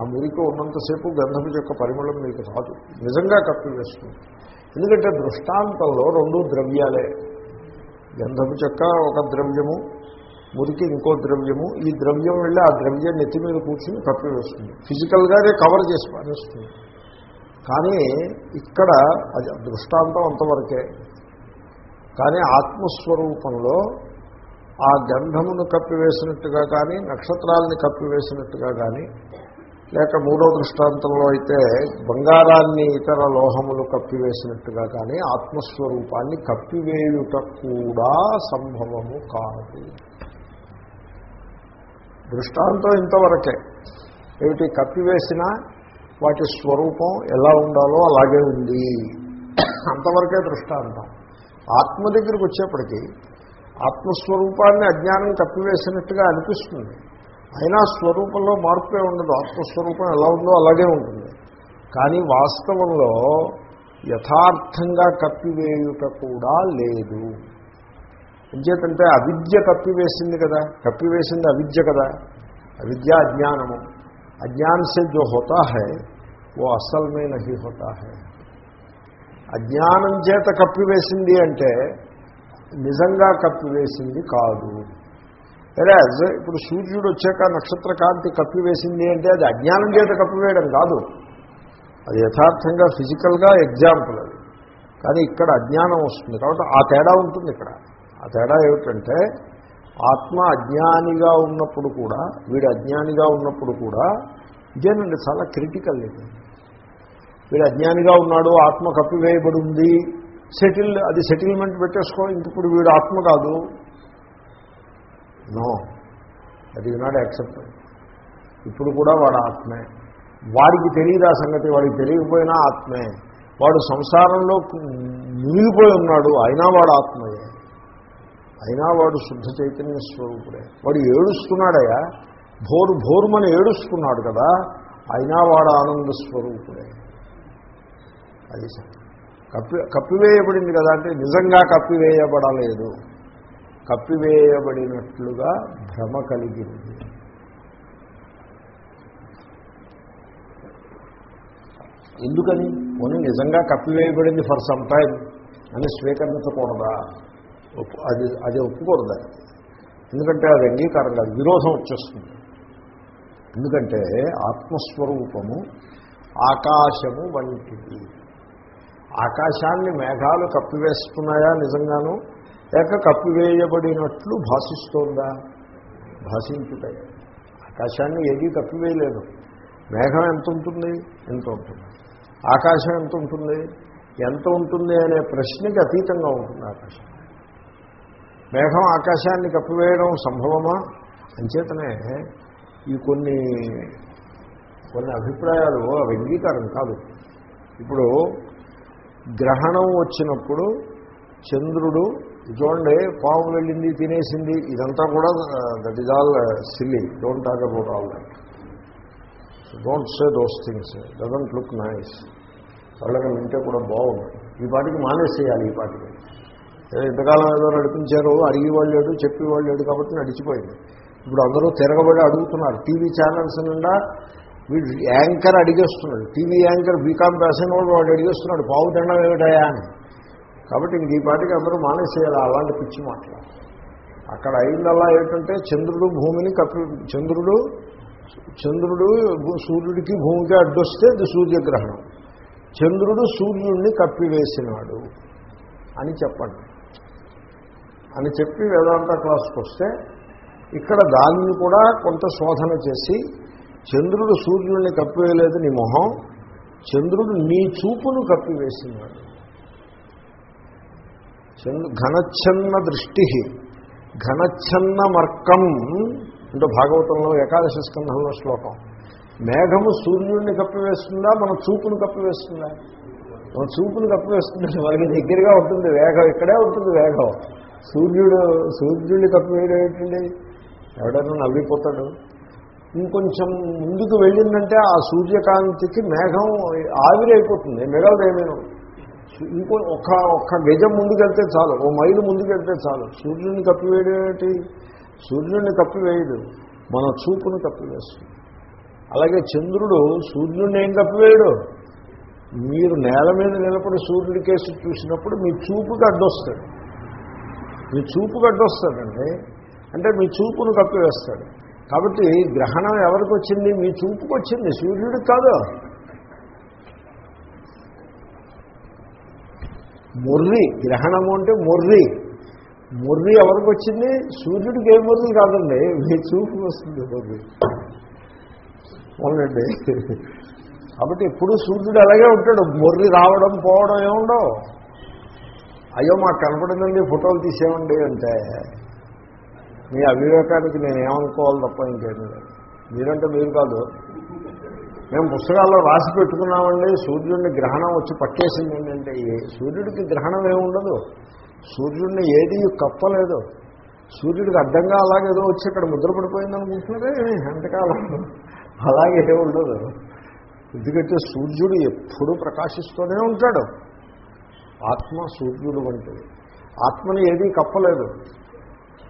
ఆ మురికి ఉన్నంతసేపు గంధపు చెక్క పరిమళం మీకు రాదు. నిజంగా కప్పివేస్తుంది. ఎందుకంటే దృష్టాంతంలో రెండు ద్రవ్యాలే. గంధపు చెక్క ఒక ద్రవ్యము మురికి ఇంకో ద్రవ్యము ఈ ద్రవ్యం వెళ్ళి ఆ ద్రవ్యం నెత్తి మీద కూర్చుని కప్పివేస్తుంది ఫిజికల్గానే కవర్ చేసి పారేస్తుంది. కానీ ఇక్కడ అది దృష్టాంతం అంతవరకే. కానీ ఆత్మస్వరూపంలో ఆ గంధమును కప్పివేసినట్టుగా కానీ నక్షత్రాలని కప్పివేసినట్టుగా కానీ లేక మూడో దృష్టాంతంలో అయితే బంగారాన్ని ఇతర లోహములు కప్పివేసినట్టుగా కానీ ఆత్మస్వరూపాన్ని కప్పివేయుట కూడా సంభవము కాదు. దృష్టాంతం ఇంతవరకే. ఏమిటి కప్పివేసిన వాటి స్వరూపం ఎలా ఉండాలో అలాగే ఉంది. అంతవరకే దృష్టాంతం. ఆత్మ దగ్గరికి వచ్చేప్పటికీ ఆత్మస్వరూపాన్ని అజ్ఞానం కప్పివేసినట్టుగా అనిపిస్తుంది. అయినా స్వరూపంలో మార్పే ఉండదు ఆత్మస్వరూపం ఎలా ఉందో అలాగే ఉంటుంది కానీ వాస్తవంలో యథార్థంగా కప్పివేయుట కూడా లేదు ఎంచేతంటే అవిద్య కప్పివేసింది కదా కప్పివేసింది అవిద్య కదా అవిద్య అజ్ఞానము अज्ञान से जो होता है वो అసల్ మే నహి హోతా హై అజ్ఞానం చేత కప్పివేసింది అంటే నిజంగా కప్పివేసింది కాదు వెరాజ్ ఇప్పుడు సూర్యుడు వచ్చాక నక్షత్ర కాంతి కప్పివేసింది అంటే అది అజ్ఞానం చేత కప్పివేయడం కాదు. అది యథార్థంగా ఫిజికల్గా ఎగ్జాంపుల్ అది. కానీ ఇక్కడ అజ్ఞానం వస్తుంది. కాబట్టి ఆ తేడా ఉంటుంది ఇక్కడ. ఆ తేడా ఏమిటంటే ఆత్మ అజ్ఞానిగా ఉన్నప్పుడు కూడా వీడు అజ్ఞానిగా ఉన్నప్పుడు కూడా ఇదేనండి చాలా క్రిటికల్ ఇది. వీడు అజ్ఞానిగా ఉన్నాడు ఆత్మ కప్పివేయబడి ఉంది సెటిల్ అది సెటిల్మెంట్ పెట్టేసుకో ఇంకప్పుడు వీడు ఆత్మ కాదు. నో. అది నాట్ యాక్సెప్టెడ్ ఇప్పుడు కూడా వాడు ఆత్మే. వాడికి తెలియదు ఆ సంగతి? వాడికి తెలియకపోయినా ఆత్మే. వాడు సంసారంలో మునిగిపోయి ఉన్నాడు అయినా వాడు ఆత్మయే. అయినా వాడు శుద్ధ చైతన్య స్వరూపుడే. వాడు ఏడుస్తున్నాడయా భోరు భోరుమని ఏడుస్తున్నాడు కదా. అయినా వాడు ఆనంద స్వరూపుడే. అది కప్పి కప్పివేయబడింది కదా అంటే నిజంగా కప్పివేయబడలేదు. కప్పివేయబడినట్లుగా భ్రమ కలిగింది. ఎందుకని? మనం నిజంగా కప్పివేయబడింది ఫర్ సమ్ టైం అని స్వీకరించకూడదా? అది అది ఒప్పుకూడదా ఎందుకంటే అది అంగీకారం కాదు విరోధం వచ్చేస్తుంది. ఎందుకంటే ఆత్మస్వరూపము ఆకాశము వంటిది. ఆకాశాన్ని మేఘాలు కప్పివేస్తున్నాయా నిజంగాను? లేక కప్పివేయబడినట్లు భాషిస్తోందా? భాషించుతాయి ఆకాశాన్ని ఏదీ కప్పివేయలేదు మేఘం ఎంత ఉంటుంది? ఎంత ఉంటుంది. ఆకాశం ఎంత ఉంటుంది? ఎంత ఉంటుంది అనే ప్రశ్నకి అతీతంగా ఉంటుంది ఆకాశం. మేఘం ఆకాశాన్ని కప్పివేయడం సంభవమా? అంచేతనే ఈ కొన్ని కొన్ని అభిప్రాయాలు అవి అంగీకారం కాదు. ఇప్పుడు గ్రహణం వచ్చినప్పుడు చంద్రుడు చూడండి పాము వెళ్ళింది తినేసింది ఇదంతా కూడా that is all silly don't talk about all that don't say those things doesn't look nice వాళ్ళకి వింటే కూడా బాగుంది. ఈ పాటికి మానేసేయాలి ఈ పాటికి. ఇంతకాలం ఏదో నడిపించారు అడిగేవాళ్ళు లేడు చెప్పేవాళ్ళు లేడు కాబట్టి నడిచిపోయింది. ఇప్పుడు అందరూ తిరగబడి అడుగుతున్నారు. టీవీ ఛానల్స్ నిండా వీడు యాంకర్ అడిగేస్తున్నాడు. టీవీ యాంకర్ బీకామ్ రాసిన వాడు వాడు అడిగేస్తున్నాడు పావు తినడం ఏమిటాయా అని. కాబట్టి ఇంక ఈ పాటికి అందరూ మానేసేయాలి అలాంటి పిచ్చి మాటలు. అక్కడ అయిందల్లా ఏంటంటే చంద్రుడు భూమిని కప్పి చంద్రుడు చంద్రుడు సూర్యుడికి భూమికి అడ్డొస్తే అది సూర్యగ్రహణం. చంద్రుడు సూర్యుడిని కప్పివేసినాడు అని చెప్పండి. అని చెప్పి వేదాంత క్లాస్కి వస్తే ఇక్కడ దానిని కూడా కొంత శోధన చేసి చంద్రుడు సూర్యుడిని కప్పివేయలేదు నీ మొహం చంద్రుడు నీ చూపును కప్పివేసినాడు. ఘనచ్ఛన్న దృష్టి. ఘనచ్ఛన్న మర్కం అంటే భాగవతంలో ఏకాదశ స్కంధంలో శ్లోకం. మేఘము సూర్యుడిని కప్పివేస్తుందా? మన చూపును కప్పివేస్తుందా? మన చూపును కప్పివేస్తుంది మనకి దగ్గరగా ఉంటుంది వేగం ఇక్కడే ఉంటుంది వేగం సూర్యుడు సూర్యుడిని కప్పివేయడం ఏంటండి? ఎవడైనా నవ్విపోతాడు. ఇంకొంచెం ముందుకు వెళ్ళిందంటే ఆ సూర్యకాంతికి మేఘం ఆవిరైపోతుంది మిగలదేమేను. ఇంకో ఒక్క ఒక్క గజం ముందుకెళ్తే చాలు ఓ మైలు ముందుకెళ్తే చాలు. సూర్యుడిని కప్పివేయడేటి? సూర్యుడిని కప్పివేయడు మన చూపును కప్పివేస్తుంది అలాగే చంద్రుడు సూర్యుడిని ఏం కప్పివేయడు? మీరు నేల మీద నిలబడి సూర్యుడి కేసు చూసినప్పుడు మీ చూపుకి అడ్డొస్తాడు. మీ చూపుకి అడ్డొస్తాడండి. అంటే మీ చూపును కప్పివేస్తాడు. కాబట్టి గ్రహణం ఎవరికి వచ్చింది? మీ చూపుకి వచ్చింది. సూర్యుడికి కాదు. మొర్రి గ్రహణము అంటే మొర్రి. మొర్రి ఎవరికి వచ్చింది? సూర్యుడికి ఏ మొర్రి కాదండి. మీ చూపు వస్తుంది మొర్రి. అవునండి. కాబట్టి ఎప్పుడు సూర్యుడు అలాగే ఉంటాడు. మొర్రి రావడం పోవడం ఏముండవు. అయ్యో మాకు కనపడిందండి ఫోటోలు తీసేవండి అంటే. మీ అవివేకానికి నేనేమనుకోవాలి తప్ప ఇంకేమీ లేదు. మీరంటే మీరు కాదు. మేము పుస్తకాల్లో రాసి పెట్టుకున్నామండి సూర్యుడిని గ్రహణం వచ్చి పట్టేసింది ఏంటంటే ఏ- సూర్యుడికి గ్రహణం ఏముండదు సూర్యుడిని ఏది కప్పలేదు. సూర్యుడికి అడ్డంగా అలాగేదో వచ్చి ఇక్కడ ముద్రపడిపోయింది అనుకుంటున్నారే? ఎంతకాలం అలాగే ఉండదు. ఎందుకంటే సూర్యుడు ఎప్పుడూ ప్రకాశిస్తూనే ఉంటాడు. ఆత్మ సూర్యుడు వంటిది. ఆత్మని ఏదీ కప్పలేదు.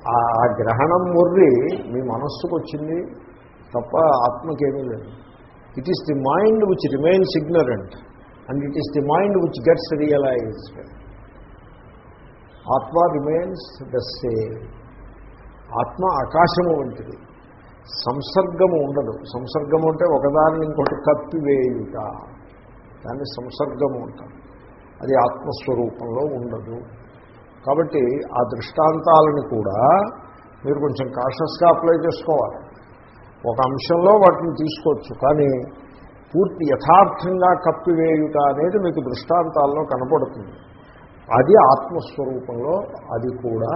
ఆ ఆ గ్రహణం ముర్రి మీ మనస్సుకు వచ్చింది తప్ప ఆత్మకేమీ లేదు. It is the mind which remains ignorant and it is the mind which gets realised ఆత్మ రిమైన్స్ ద సేమ్ ఆత్మ ఆకాశము వంటిది సంసర్గము ఉండదు సంసర్గము అంటే ఒకదాన్ని ఇంకోటి కప్పివేయుట దాన్ని సంసర్గము అంటారు అది ఆత్మస్వరూపంలో ఉండదు కాబట్టి ఆ దృష్టాంతాలను కూడా మీరు కొంచెం కాషస్గా అప్లై చేసుకోవాలి ఒక అంశంలో వాటిని తీసుకోవచ్చు కానీ పూర్తి యథార్థంగా కప్పివేయుట అనేది మీకు దృష్టాంతాల్లో కనపడుతుంది. అది ఆత్మస్వరూపంలో అది కూడా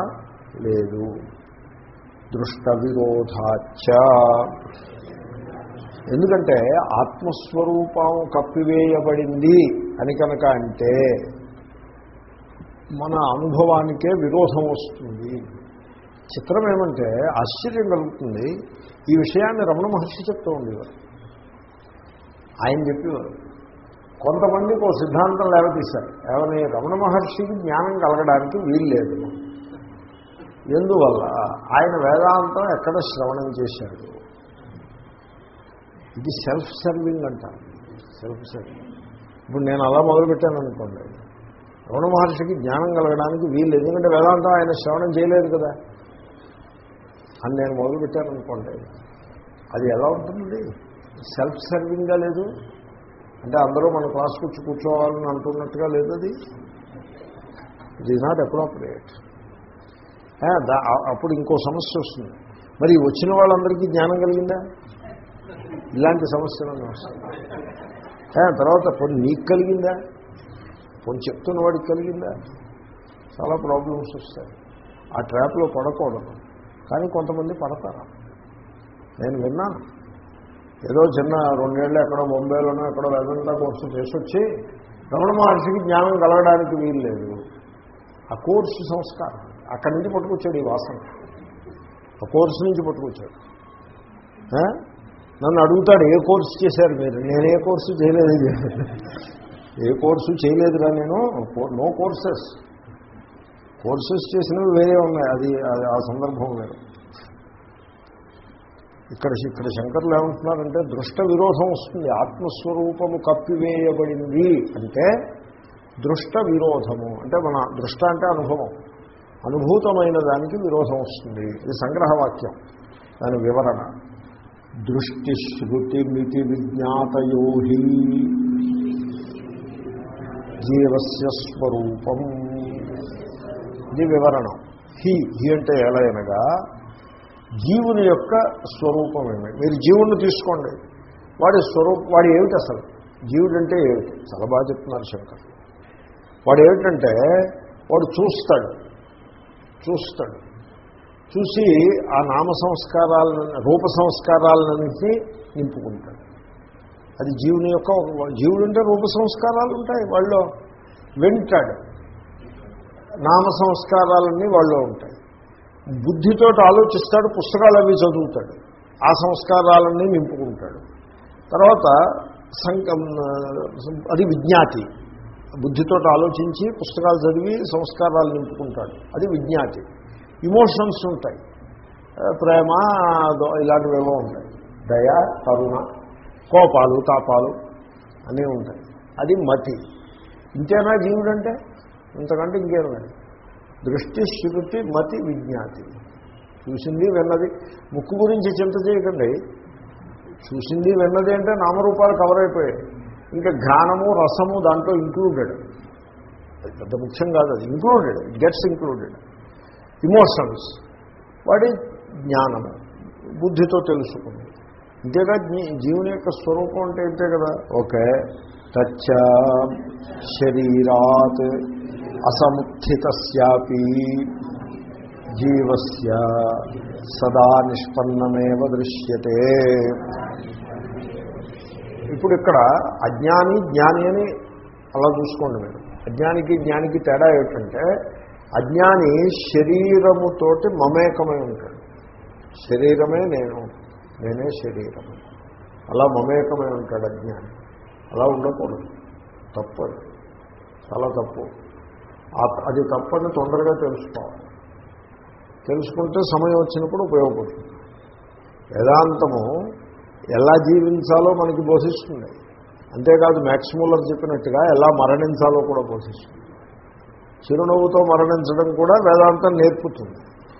లేదు. దృష్ట విరోధాచ ఎందుకంటే ఆత్మస్వరూపం కప్పివేయబడింది అని కనుక అంటే మన అనుభవానికే విరోధం వస్తుంది. చిత్రం ఏమంటే ఆశ్చర్యం కలుగుతుంది. ఈ విషయాన్ని రమణ మహర్షి చెప్తూ ఉండేవారు. ఆయన చెప్పేవారు కొంతమందికి ఒక సిద్ధాంతం లేవతీశారు ఏమని? రమణ మహర్షికి జ్ఞానం కలగడానికి వీలు లేదు ఎందువల్ల? ఆయన వేదాంతం ఎక్కడ శ్రవణం చేశాడు ఇది సెల్ఫ్ సర్వింగ్ అంటారు. సెల్ఫ్ సర్వింగ్ ఇప్పుడు నేను అలా మొదలుపెట్టాను అనుకోండి. రమణ మహర్షికి జ్ఞానం కలగడానికి వీలు ఎందుకంటే వేదాంతం ఆయన శ్రవణం చేయలేదు కదా. అని నేను మొదలుపెట్టాననుకోండి. అది ఎలా ఉంటుంది సెల్ఫ్ సర్వింగ్గా లేదు. అంటే అందరూ మన క్లాస్కి వచ్చి కూర్చోవాలని అంటున్నట్టుగా లేదు అది. ఇట్ ఈజ్ నాట్ అప్రోప్రియేట్ అప్పుడు ఇంకో సమస్య వస్తుంది. మరి వచ్చిన వాళ్ళందరికీ జ్ఞానం కలిగిందా? ఇలాంటి సమస్యలు వస్తుంది తర్వాత కొన్ని నీకు కలిగిందా? కొన్ని చెప్తున్న వాడికి కలిగిందా? చాలా ప్రాబ్లమ్స్ వస్తాయి. ఆ ట్రాప్లో పడకూడదు. కానీ కొంతమంది పడతారు? నేను విన్నాను ఏదో చిన్న రెండేళ్ళు ఎక్కడో బొంబాయిలోనో ఎక్కడో వేదంతా కోర్సు చేసి వచ్చి రమణ మహర్షికి జ్ఞానం కలగడానికి వీలు లేదు. ఆ కోర్సు సంస్కారం. అక్కడి నుంచి పట్టుకొచ్చాడు ఈ వాసన. ఆ కోర్సు నుంచి పట్టుకొచ్చాడు. నన్ను అడుగుతాడు ఏ కోర్సు చేశారు మీరు? నేను ఏ కోర్సు చేయలేదు. ఏ కోర్సు చేయలేదురా నేను? No courses. కోర్సెస్ చేసినవి వేరే ఉన్నాయి. అది ఆ సందర్భం వేరు. ఇక్కడ ఇక్కడ శంకర్లు ఏమంటున్నారంటే దృష్ట విరోధం వస్తుంది. ఆత్మస్వరూపము కప్పివేయబడింది. అంటే దృష్ట విరోధము. అంటే మన దృష్ట అంటే అనుభవం. అనుభూతమైన దానికి విరోధం వస్తుంది. ఇది సంగ్రహవాక్యం. దాని వివరణ. దృష్టి శృతి మితి విజ్ఞాతయోహి జీవస్య స్వరూపం. ఇది వివరణం. హి హీ అంటే ఎలా అనగా జీవుని యొక్క స్వరూపం ఏమి? మీరు జీవుని తీసుకోండి. వాడి స్వరూపం వాడు ఏమిటి అసలు? జీవుడు అంటే ఏమిటి? చాలా బాగా చెప్తున్నారు శంకర్. వాడు ఏమిటంటే వాడు చూస్తాడు. చూస్తాడు. చూసి ఆ నామ సంస్కారాలను రూప సంస్కారాలన్నింటినీ నింపుకుంటాడు. అది జీవుని యొక్క జీవుడు అంటే రూప సంస్కారాలు ఉంటాయి. వాళ్ళు వింటాడు. నామ సంస్కారాలన్నీ వాళ్ళు ఉంటాయి. బుద్ధితో ఆలోచిస్తాడు పుస్తకాలు అవి చదువుతాడు. ఆ సంస్కారాలన్నీ నింపుకుంటాడు. తర్వాత అది విజ్ఞాతి. బుద్ధితో ఆలోచించి పుస్తకాలు చదివి సంస్కారాలు నింపుకుంటాడు. అది విజ్ఞాతి. ఇమోషన్స్ ఉంటాయి. ప్రేమ దో- ఉంటాయి. దయ కరుణ కోపాలు తాపాలు అన్నీ ఉంటాయి. అది మతి. ఇంతేనా జీవుడంటే? ఇంతకంటే ఇంకేం లేదు. దృష్టి శృతి మతి విజ్ఞాతి. చూసింది విన్నది. ముక్కు గురించి చింత చేయకండి. చూసింది విన్నది అంటే నామరూపాలు కవర్ అయిపోయాయి. ఇంకా ఘానము రసము దాంట్లో ఇంక్లూడెడ్ పెద్ద ముఖ్యం కాదు అది included it gets included emotions వాడి జ్ఞానము బుద్ధితో తెలుసుకుంది ఇంతేగా జీవుని యొక్క స్వరూపం అంటే ఇంతే కదా. ఓకే. తచ్చ శరీరాత్ అసముత్థితస్యాపి. జీవస్య సదా నిష్పన్నమేవ దృశ్యతే. ఇప్పుడు ఇక్కడ అజ్ఞాని జ్ఞాని అని అలా చూసుకోండి మీరు. అజ్ఞానికి జ్ఞానికి తేడా ఏమిటంటే అజ్ఞాని శరీరముతోటి మమేకమై ఉంటాడు. శరీరమే నేను నేనే శరీరము అలా మమేకమై ఉంటాడు అజ్ఞాని. అలా ఉండకూడదు. తప్పు చాలా తప్పు. అది తప్పని తొందరగా తెలుసుకోవాలి. తెలుసుకుంటే సమయం వచ్చినప్పుడు ఉపయోగపడుతుంది. వేదాంతము ఎలా జీవించాలో మనకి బోధిస్తుంది. అంతేకాదు మ్యాక్సిమూలర్ చెప్పినట్టుగా ఎలా మరణించాలో కూడా బోధిస్తుంది. చిరునవ్వుతో మరణించడం కూడా వేదాంతం నేర్పుతుంది.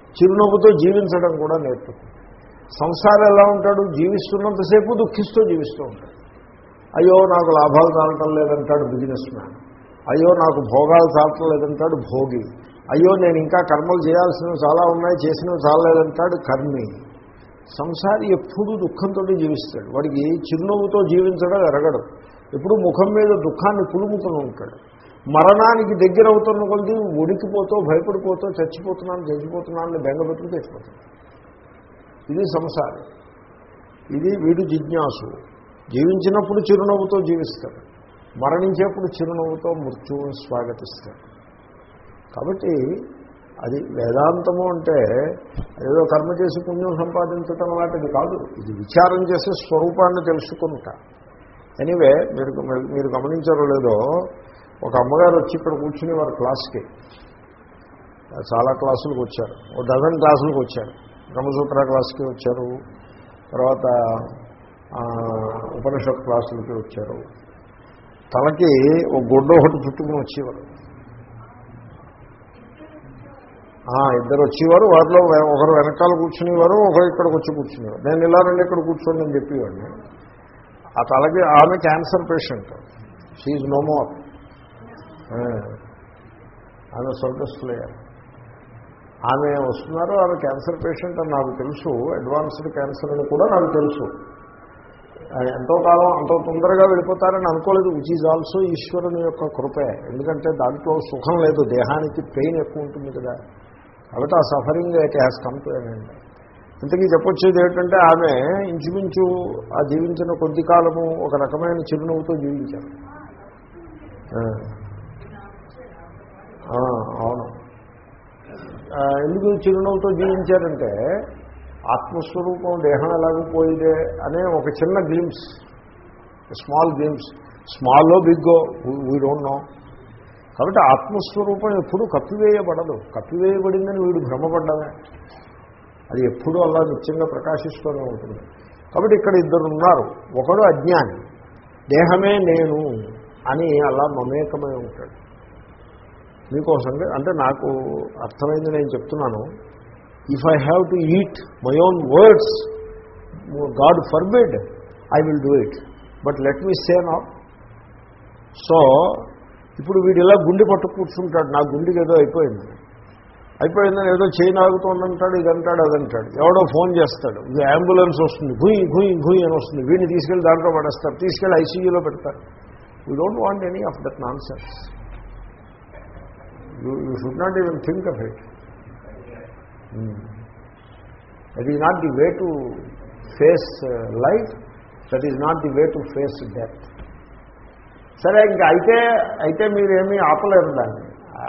చిరునవ్వుతో జీవించడం కూడా నేర్పుతుంది. సంసారం ఎలా ఉంటాడు? జీవిస్తున్నంతసేపు దుఃఖిస్తూ జీవిస్తూ ఉంటాడు. అయ్యో నాకు లాభాలు చాలటం లేదంటాడు బిజినెస్ మ్యాన్. అయ్యో నాకు భోగాలు చాలట్లేదంటాడు భోగి. అయ్యో నేను ఇంకా కర్మలు చేయాల్సినవి చాలా ఉన్నాయి చేసినవి చాలలేదంటాడు కర్మి. సంసారి ఎప్పుడూ దుఃఖంతో జీవిస్తాడు. వాడికి చిరునవ్వుతో జీవించడం ఎరగడం. ఎప్పుడు ముఖం మీద దుఃఖాన్ని పులుముకుని ఉంటాడు. మరణానికి దగ్గర అవుతున్న కొద్ది ఉడికిపోతూ భయపడిపోతూ చచ్చిపోతున్నాను చచ్చిపోతున్నాను అని బెంగపెట్టుకు చచ్చిపోతున్నాడు ఇది సంసారం. ఇది వీడు జిజ్ఞాసు జీవించినప్పుడు చిరునవ్వుతో జీవిస్తాడు. మరణించేప్పుడు చిరునవ్వుతో మృత్యువుని స్వాగతిస్తాడు. కాబట్టి అది వేదాంతము అంటే ఏదో కర్మ చేసి పుణ్యం సంపాదించటం లాంటిది కాదు. ఇది విచారం చేసే స్వరూపాన్ని తెలుసుకుంట. ఎనీవే మీరు మీరు గమనించారో లేదో ఒక అమ్మగారు వచ్చి ఇక్కడ కూర్చుని వారు క్లాస్కి. చాలా క్లాసులకు వచ్చారు. ఓ డజన్ క్లాసులకు వచ్చారు. బ్రహ్మసూత్ర క్లాస్కి వచ్చారు. తర్వాత ఉపనిషత్ క్లాసులకి వచ్చారు. తలకి ఒక గుడ్డ ఒకటి చుట్టుకుని వచ్చేవారు. ఇద్దరు వచ్చేవారు వారిలో ఒకరు వెనకాల కూర్చునేవారు ఒకరు ఇక్కడికి వచ్చి కూర్చునేవారు. నేను ఇలా రండి ఇక్కడ కూర్చోండి అని చెప్పేవాడిని. ఆ తలకి ఆమె cancer patient. She no more ఆమె స్వర్గస్థులయ్యారు ఆమె వస్తున్నారు ఆమె క్యాన్సర్ పేషెంట్ అని నాకు తెలుసు అడ్వాన్స్డ్ క్యాన్సర్ అని కూడా నాకు తెలుసు. ఎంతో కాలం అంత తొందరగా వెళ్ళిపోతారని అనుకోలేదు విచ్ ఈజ్ ఆల్సో ఈశ్వరుని యొక్క కృపే. ఎందుకంటే దాంట్లో సుఖం లేదు దేహానికి పెయిన్ ఎక్కువ ఉంటుంది కదా. కాబట్టి ఆ సఫరింగ్ అయితే హ్యాస్ కమ్ టు అండ్ ఇంతకీ చెప్పొచ్చేది ఏంటంటే ఆమె ఇంచుమించు ఆ జీవించిన కొద్ది కాలము ఒక రకమైన చిరునవ్వుతో జీవించారు. అవును. ఎందుకు చిరునవ్వుతో జీవించారంటే ఆత్మస్వరూపం దేహం ఎలాగో పోయిదే అనే ఒక చిన్న గ్లిమ్స్ స్మాల్ గ్లిమ్స్ స్మాల్లో బిగ్గో వీ డోంట్ నో కాబట్టి ఆత్మస్వరూపం ఎప్పుడూ కప్పివేయబడదు. కప్పివేయబడిందని వీడు భ్రమపడ్డమే. అది ఎప్పుడూ అలా నిత్యంగా ప్రకాశిస్తూనే ఉంటుంది. కాబట్టి ఇక్కడ ఇద్దరు ఉన్నారు. ఒకడు అజ్ఞాని. దేహమే నేను అని అలా మమేకమై ఉంటాడు. మీకోసం అంటే నాకు అర్థమైంది నేను చెప్తున్నాను. If I have to eat my own words God forbid I will do it but let me say నా సో ఇప్పుడు వీడు ఇలా గుండె పట్టు కూర్చుంటాడు. నా గుండెకి ఏదో అయిపోయింది. అయిపోయిందని ఏదో చేయి నాగుతోందంటాడు ఇదంటాడు అదంటాడు. ఎవడో ఫోన్ చేస్తాడు. ఇది అంబులెన్స్ వస్తుంది. భూయి భూయి భూయి అని వస్తుంది. వీడిని తీసుకెళ్ళి దాంట్లో పడేస్తారు. తీసుకెళ్ళి ఐసీయూలో పెడతారు. You don't want any of that nonsense you you should not even think of it that is not the way to face life that is not the way to face death సరే ఇంకా అయితే అయితే మీరేమీ ఆపలేరు దాన్ని.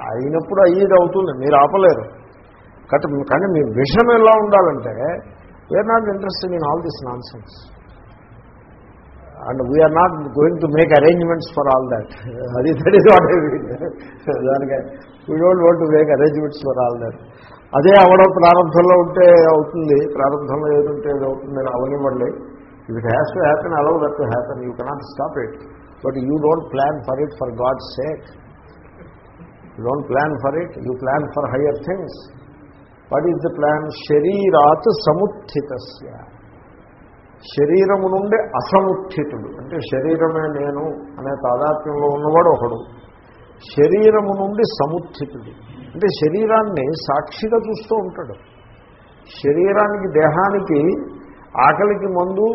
అయినప్పుడు అయ్యేది అవుతుంది మీరు ఆపలేరు. కట్ కానీ మీ విషయం ఎలా ఉండాలంటే we are not interested in all this nonsense and we are not going to make arrangements for all that అది దట్ ఈస్ వాట్ దానికి we don't want to make arrangements for all that అదే అవడం ప్రారంభంలో ఉంటే అవుతుంది. ప్రారంభంలో ఏదుంటే ఏది అవుతుంది అవనివ్వండి. If it has to happen allow that to happen you cannot stop it but you don't plan for it for God sake you don't plan for it you plan for higher things what is the plan శరీరాత్ సముత్థితస్య శరీరము నుండి అసముత్థితుడు అంటే శరీరమే నేను అనే తాదాత్మ్యంలో ఉన్నవాడు ఒకడు. శరీరము నుండి సముత్థితుడు అంటే శరీరాన్ని సాక్షిగా చూస్తూ ఉంటాడు. శరీరానికి దేహానికి ఆకలికి మందు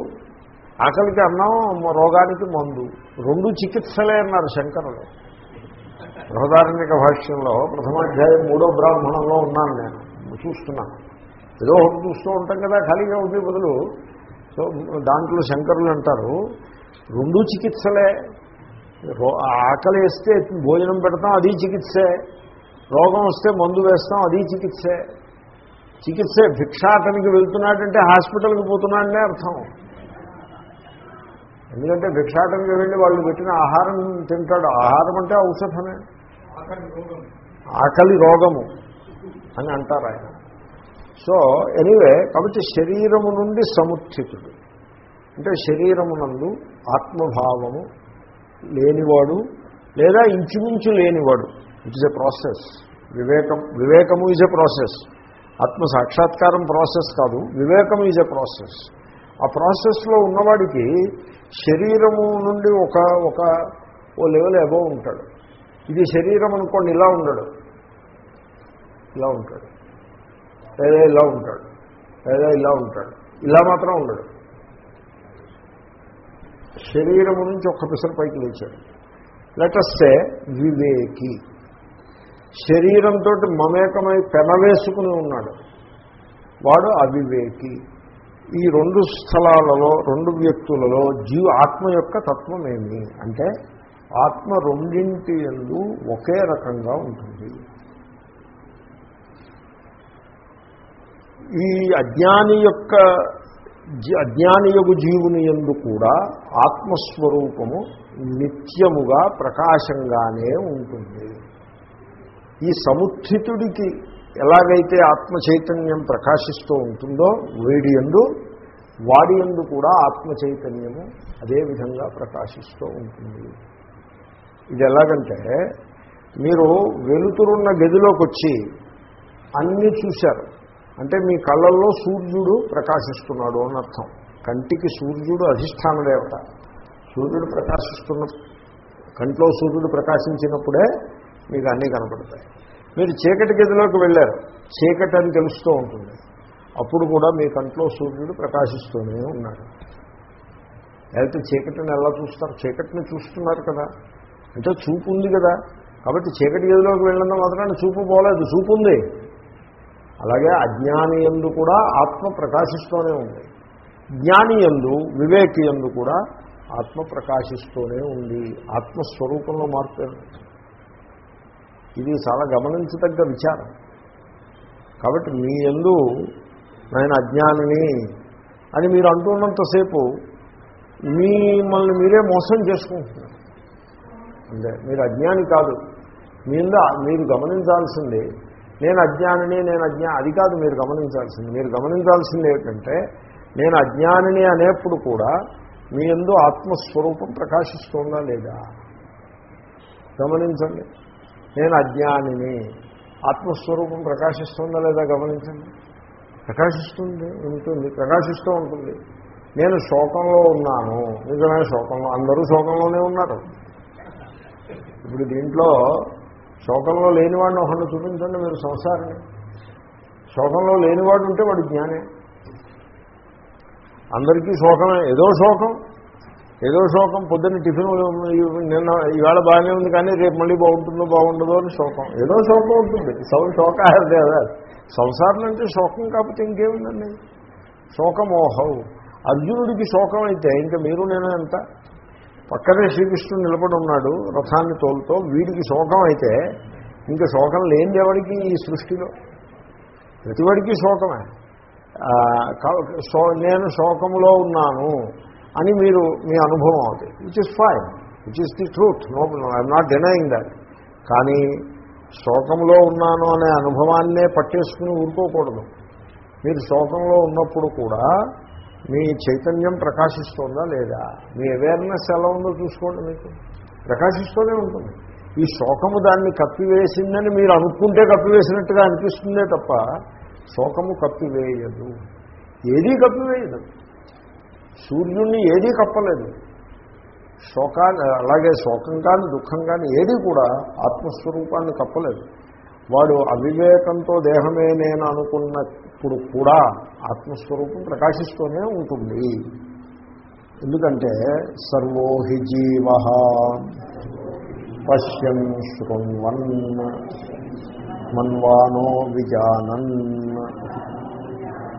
ఆకలికి అన్నం రోగానికి మందు రెండు చికిత్సలే అన్నారు శంకరులు. బృహదారణ్యక భాష్యంలో ప్రథమాధ్యాయం మూడో బ్రాహ్మణంలో ఉన్నాను నేను చూస్తున్నాను. ఏదో ఒకటి చూస్తూ ఉంటాం కదా ఖాళీగా ఉంది బదులు. సో దాంట్లో శంకరులు అంటారు రెండు చికిత్సలే. రో- ఆకలి వేస్తే భోజనం పెడతాం అది చికిత్సే. రోగం వస్తే మందు వేస్తాం అది చికిత్సే. చికిత్సే భిక్షాటనికి వెళ్తున్నాడంటే హాస్పిటల్కి పోతున్నాడనే అర్థం. ఎందుకంటే భిక్షాటనికి వెళ్ళి వాళ్ళు పెట్టిన ఆహారం తింటాడు. ఆహారం అంటే ఔషధమే. ఆకలి రోగము అని అంటారు ఆయన. సో ఎనీవే కాబట్టి శరీరము నుండి సముత్థితుడు. అంటే శరీరమునందు ఆత్మభావము లేనివాడు లేదా ఇంచుమించు లేనివాడు. ఇట్ ఇస్ ఎ ప్రాసెస్ వివేకం వివేకము ఈజ్ ఎ ప్రాసెస్ ఆత్మ సాక్షాత్కారం ప్రాసెస్ కాదు వివేకం ఈజ్ ఎ ప్రాసెస్ ఆ ప్రాసెస్లో ఉన్నవాడికి శరీరము నుండి ఒక ఒక ఓ లెవెల్ అబోవ్ ఉంటాడు ఇది శరీరం అనుకోండి ఇలా ఉండడు ఇలా ఉంటాడు లేదా ఇలా ఉంటాడు లేదా ఇలా ఉంటాడు ఇలా మాత్రం ఉండడు శరీరము నుంచి ఒక్క పిసరు పైకి లేచాడు లెటస్టే వివేకి శరీరంతో మమేకమై పెనవేసుకుని ఉన్నాడు. వాడు అవివేకి. ఈ రెండు స్థలాలలో రెండు వ్యక్తులలో జీవ ఆత్మ యొక్క తత్వం ఏమి అంటే ఆత్మ రెండింటి ఎందు ఒకే రకంగా ఉంటుంది. ఈ అజ్ఞాని యొక్క జీ- అజ్ఞాని యొక్క జీవుని ఎందు కూడా ఆత్మస్వరూపము నిత్యముగా ప్రకాశంగానే ఉంటుంది. ఈ సముత్థితుడికి ఎలాగైతే ఆత్మ చైతన్యం ప్రకాశిస్తూ ఉంటుందో వేడియందు ఎందు వాడి ఎందు కూడా ఆత్మ చైతన్యము ప్రకాశిస్తూ ఉంటుంది. ఇది ఎలాగంటే మీరు వెలుతురున్న గదిలోకి వచ్చి అన్నీ చూశారు. అంటే మీ కళ్ళల్లో సూర్యుడు ప్రకాశిస్తున్నాడు అని అర్థం. కంటికి సూర్యుడు అధిష్టాన దేవత. సూర్యుడు ప్రకాశిస్తున్న కంట్లో సూర్యుడు ప్రకాశించినప్పుడే మీకు అన్నీ కనపడతాయి. మీరు చీకటి గదిలోకి వెళ్ళారు. చీకటి అని తెలుస్తూ ఉంటుంది. అప్పుడు కూడా మీ కంట్లో సూర్యుడు ప్రకాశిస్తూనే ఉన్నాడు. లేకపోతే చీకటిని ఎలా చూస్తారు? చీకటిని చూస్తున్నారు కదా. అంటే చూపు ఉంది కదా. కాబట్టి చీకటి గదిలోకి వెళ్ళిన మాత్రాన్ని చూపు పోలేదు. చూపు ఉంది. అలాగే అజ్ఞాని ఎందు కూడా ఆత్మ ప్రకాశిస్తూనే ఉంది. జ్ఞాని ఎందు వివేకి ఎందు కూడా ఆత్మ ప్రకాశిస్తూనే ఉంది. ఆత్మస్వరూపంలో మార్పు ఇది చాలా గమనించదగ్గ విచారం. కాబట్టి మీ ఎందు నేను అజ్ఞానిని అని మీరు అంటున్నంతసేపు మిమ్మల్ని మీరే మోసం చేసుకుంటున్నారు. అంటే మీరు అజ్ఞాని కాదు. మీ మీద మీరు గమనించాల్సింది నేను అజ్ఞానిని నేను అజ్ఞా అది కాదు మీరు గమనించాల్సింది. మీరు గమనించాల్సింది ఏమిటంటే నేను అజ్ఞానిని అనేప్పుడు కూడా మీ ఎందు ఆత్మస్వరూపం ప్రకాశిస్తుందా లేదా? గమనించండి. నేను అజ్ఞానిని. ఆత్మస్వరూపం ప్రకాశిస్తుందా లేదా గమనించండి. ప్రకాశిస్తుంది ఉంటుంది ప్రకాశిస్తూ ఉంటుంది. నేను శోకంలో ఉన్నాను. నిజమే శోకంలో అందరూ శోకంలోనే ఉన్నారు. ఇప్పుడు దీంట్లో శోకంలో లేనివాడిని ఒకళ్ళు చూపించండి మీరు సంసారిని. శోకంలో లేనివాడు ఉంటే వాడు జ్ఞానే. అందరికీ శోకమే ఏదో శోకం. ఏదో శోకం పొద్దున్న టిఫిన్ నిన్న ఈవేళ బాగానే ఉంది కానీ రేపు మళ్ళీ బాగుంటుందో బాగుండదో అని శోకం. ఏదో శోకం ఉంటుంది. సౌ శోక అదే సంసారం అంటే శోకం కాకపోతే ఇంకేముందండి? శోకమోహవు అర్జునుడికి శోకం అయితే ఇంకా మీరు నేను ఎంత? పక్కనే శ్రీకృష్ణుడు నిలబడి ఉన్నాడు రథాన్ని తోలుతో వీడికి శోకం అయితే ఇంకా శోకం లేని ఎవడికి ఈ సృష్టిలో? ప్రతివాడికి శోకమే. కా- నేను శోకములో ఉన్నాను. అని మీరు మీ అనుభవం అవుతుంది which is fine which is the truth no I'm not denying that కానీ శోకంలో ఉన్నాను అనే అనుభవాన్నే పట్టేసుకుని ఊరుకోకూడదు. మీరు శోకంలో ఉన్నప్పుడు కూడా మీ చైతన్యం ప్రకాశిస్తోందా లేదా? మీ అవేర్నెస్ ఎలా ఉందో చూసుకోండి మీకు. ప్రకాశిస్తూనే ఉంటుంది. ఈ శోకము దాన్ని కప్పివేసిందని మీరు అనుకుంటే కప్పివేసినట్టుగా అనిపిస్తుందే తప్ప శోకము కప్పివేయదు. ఏదీ కప్పివేయదు. సూర్యుణ్ణి ఏదీ కప్పలేదు. శోకాన్ని అలాగే శోకం కానీ దుఃఖం కానీ ఏది కూడా ఆత్మస్వరూపాన్ని కప్పలేదు. వాడు అవివేకంతో దేహమే నేను అనుకున్నప్పుడు కూడా ఆత్మస్వరూపం ప్రకాశిస్తూనే ఉంటుంది. ఎందుకంటే సర్వోహి జీవ పశ్యన్ శృణ్వన్ మన్వానో విజానన్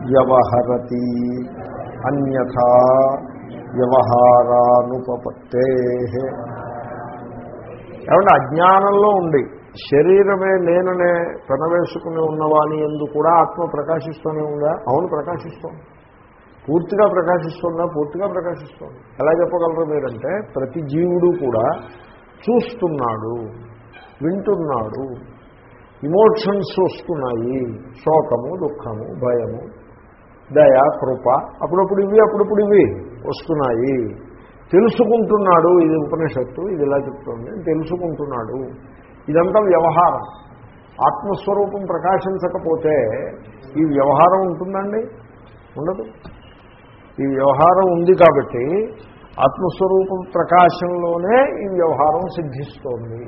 వ్యవహరతి. అన్యథా వ్యవహారానుపపత్తే. ఏమంటే అజ్ఞానంలో ఉండి శరీరమే నేననే పెనవేసుకుని ఉన్నవాని ఎందు కూడా ఆత్మ ప్రకాశిస్తూనే ఉందా? అవును ప్రకాశిస్తోంది. పూర్తిగా ప్రకాశిస్తుందా? పూర్తిగా ప్రకాశిస్తోంది. ఎలా చెప్పగలరు మీరంటే ప్రతి జీవుడు కూడా చూస్తున్నాడు వింటున్నాడు. ఇమోషన్స్ వస్తున్నాయి. శోకము దుఃఖము భయము. దయ కృప. అప్పుడప్పుడు ఇవి అప్పుడప్పుడు ఇవి వస్తున్నాయి. తెలుసుకుంటున్నాడు ఇది ఉపనిషత్తు ఇది ఇలా చెప్తుంది. తెలుసుకుంటున్నాడు. ఇదంతా వ్యవహారం. ఆత్మస్వరూపం ప్రకాశించకపోతే ఈ వ్యవహారం ఉంటుందండి? ఉండదు. ఈ వ్యవహారం ఉంది కాబట్టి ఆత్మస్వరూపం ప్రకాశంలోనే ఈ వ్యవహారం సిద్ధిస్తోంది.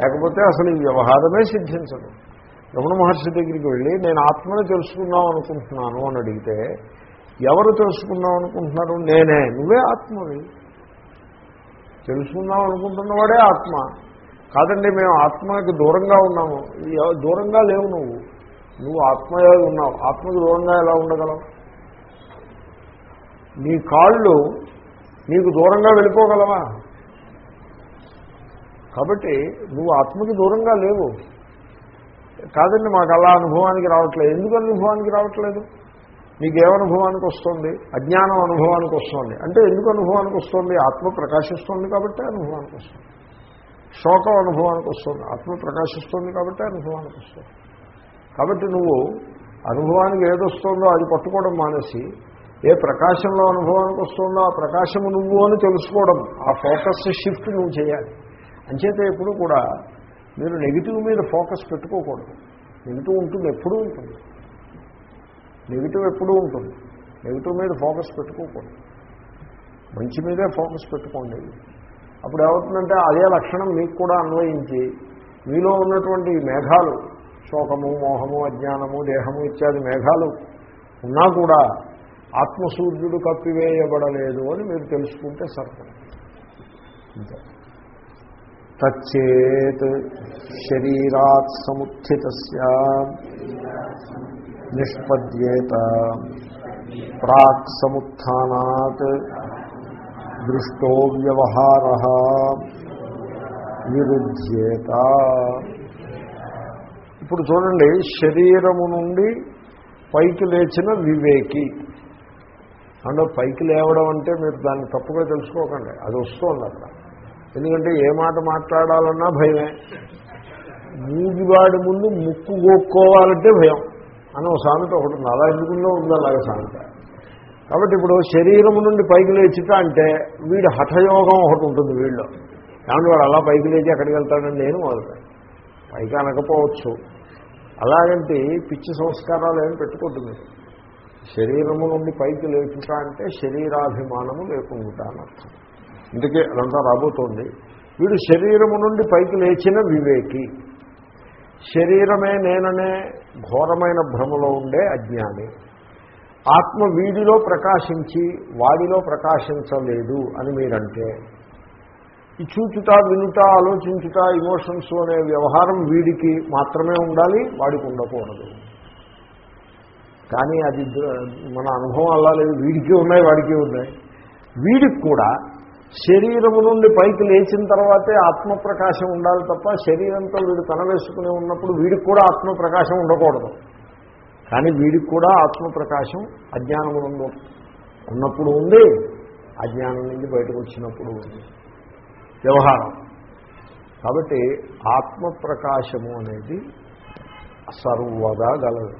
లేకపోతే అసలు ఈ వ్యవహారమే సిద్ధించదు. రమణ మహర్షి దగ్గరికి వెళ్ళి నేను ఆత్మను తెలుసుకుందాం అనుకుంటున్నాను అని అడిగితే ఎవరు తెలుసుకుందాం అనుకుంటున్నారు? నేనే. నువ్వే ఆత్మవి. తెలుసుకుందాం అనుకుంటున్నవాడే ఆత్మ. కాదండి మేము ఆత్మకి దూరంగా ఉన్నాము. దూరంగా లేవు నువ్వు. నువ్వు ఆత్మయే ఉన్నావు. ఆత్మకి దూరంగా ఎలా ఉండగలవు నీ కాళ్ళు నీకు దూరంగా వెళ్ళిపోగలవా? కాబట్టి నువ్వు ఆత్మకి దూరంగా లేవు. కాదండి మాకు అలా అనుభవానికి రావట్లేదు. ఎందుకు అనుభవానికి రావట్లేదు? మీకు ఏమనుభవానికి వస్తుంది? అజ్ఞానం అనుభవానికి వస్తుంది. అంటే ఎందుకు అనుభవానికి వస్తుంది? ఆత్మ ప్రకాశిస్తుంది కాబట్టి అనుభవానికి వస్తుంది. శోకం అనుభవానికి వస్తుంది. ఆత్మ ప్రకాశిస్తుంది కాబట్టి అనుభవానికి వస్తుంది. కాబట్టి నువ్వు అనుభవానికి ఏదొస్తుందో అది పట్టుకోవడం మానేసి ఏ ప్రకాశంలో అనుభవానికి వస్తుందో ఆ ప్రకాశము నువ్వు అని తెలుసుకోవడం ఆ ఫోకస్ షిఫ్ట్ నువ్వు చేయాలి. అంచేత ఎప్పుడు కూడా మీరు నెగిటివ్ మీద ఫోకస్ పెట్టుకోకూడదు. నెగిటివ్ ఉంటుంది ఎప్పుడూ ఉంటుంది. నెగిటివ్ ఎప్పుడూ ఉంటుంది. నెగిటివ్ మీద ఫోకస్ పెట్టుకోకూడదు. మంచి మీదే ఫోకస్ పెట్టుకోండి. అప్పుడు ఏమవుతుందంటే అదే లక్షణం మీకు కూడా అన్వయించి మీలో ఉన్నటువంటి మేఘాలు శోకము మోహము అజ్ఞానము దేహము ఇత్యాది మేఘాలు ఉన్నా కూడా ఆత్మసూర్యుడు కప్పివేయబడలేదు అని మీరు తెలుసుకుంటే సర్వం అంతే. తచ్చేత్ శరీరాత్ సముత్థిత నిష్పద్యేత. ప్రాక్ సముత్నాత్ దృష్టో వ్యవహార విరుధ్యేత ఇప్పుడు చూడండి శరీరము నుండి పైకి లేచిన వివేకి. అంటే పైకి లేవడం అంటే మీరు దాన్ని తప్పుగా తెలుసుకోకండి అది వస్తుంది అక్కడ. ఎందుకంటే ఏ మాట మాట్లాడాలన్నా భయమే. మూగివాడి ముందు ముక్కు గోక్కోవాలంటే భయం. అని ఒక సామెత ఒకటి ఉంది. అలా ఎందుకుందో ఉంది అలాగే సామెత. కాబట్టి ఇప్పుడు శరీరం నుండి పైకి లేచిట అంటే వీడు హఠయోగం ఒకటి ఉంటుంది వీళ్ళు కాబట్టి వాడు అలా పైకి లేచి అక్కడికి వెళ్తాడని నేను మొదలు పైకి అనకపోవచ్చు. అలాగంటే పిచ్చి సంస్కారాలు ఏమి పెట్టుకుంటుంది మీరు. శరీరము నుండి పైకి లేచుట అంటే శరీరాభిమానము లేకుండా అని అర్థం ఇందుకే అదంతా రాబోతోంది. వీడు శరీరము నుండి పైకి లేచిన వివేకి. శరీరమే నేననే ఘోరమైన భ్రమలో ఉండే అజ్ఞాని. ఆత్మ వీడిలో ప్రకాశించి వాడిలో ప్రకాశించలేదు అని మీరంటే. ఈ చూచుట వినుట ఆలోచించుట ఇమోషన్స్ అనే వ్యవహారం వీడికి మాత్రమే ఉండాలి వాడికి ఉండకూడదు. కానీ అది మన అనుభవం అలా లేదు. వీడికి ఉన్నాయి వాడికి ఉన్నాయి. వీడికి కూడా శరీరము నుండి పైకి లేచిన తర్వాతే ఆత్మప్రకాశం ఉండాలి తప్ప శరీరంతో వీడు తనవేసుకుని ఉన్నప్పుడు వీడికి కూడా ఆత్మప్రకాశం ఉండకూడదు. కానీ వీడికి కూడా ఆత్మప్రకాశం అజ్ఞానము నుండి ఉన్నప్పుడు ఉంది. అజ్ఞానం నుంచి బయటకు వచ్చినప్పుడు ఉంది. వ్యవహారం. కాబట్టి ఆత్మప్రకాశము అనేది సర్వదా గలదు.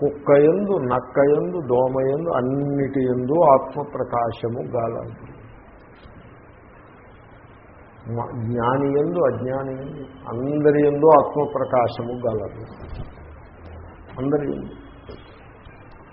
కుక్కయందు నక్కయందు దోమయందు అన్నిటి ఎందు ఆత్మప్రకాశము గలదు. జ్ఞాని ఎందు అజ్ఞాని ఎందు అందరి ఎందు ఆత్మప్రకాశము గలదు. అందరి ఎందు.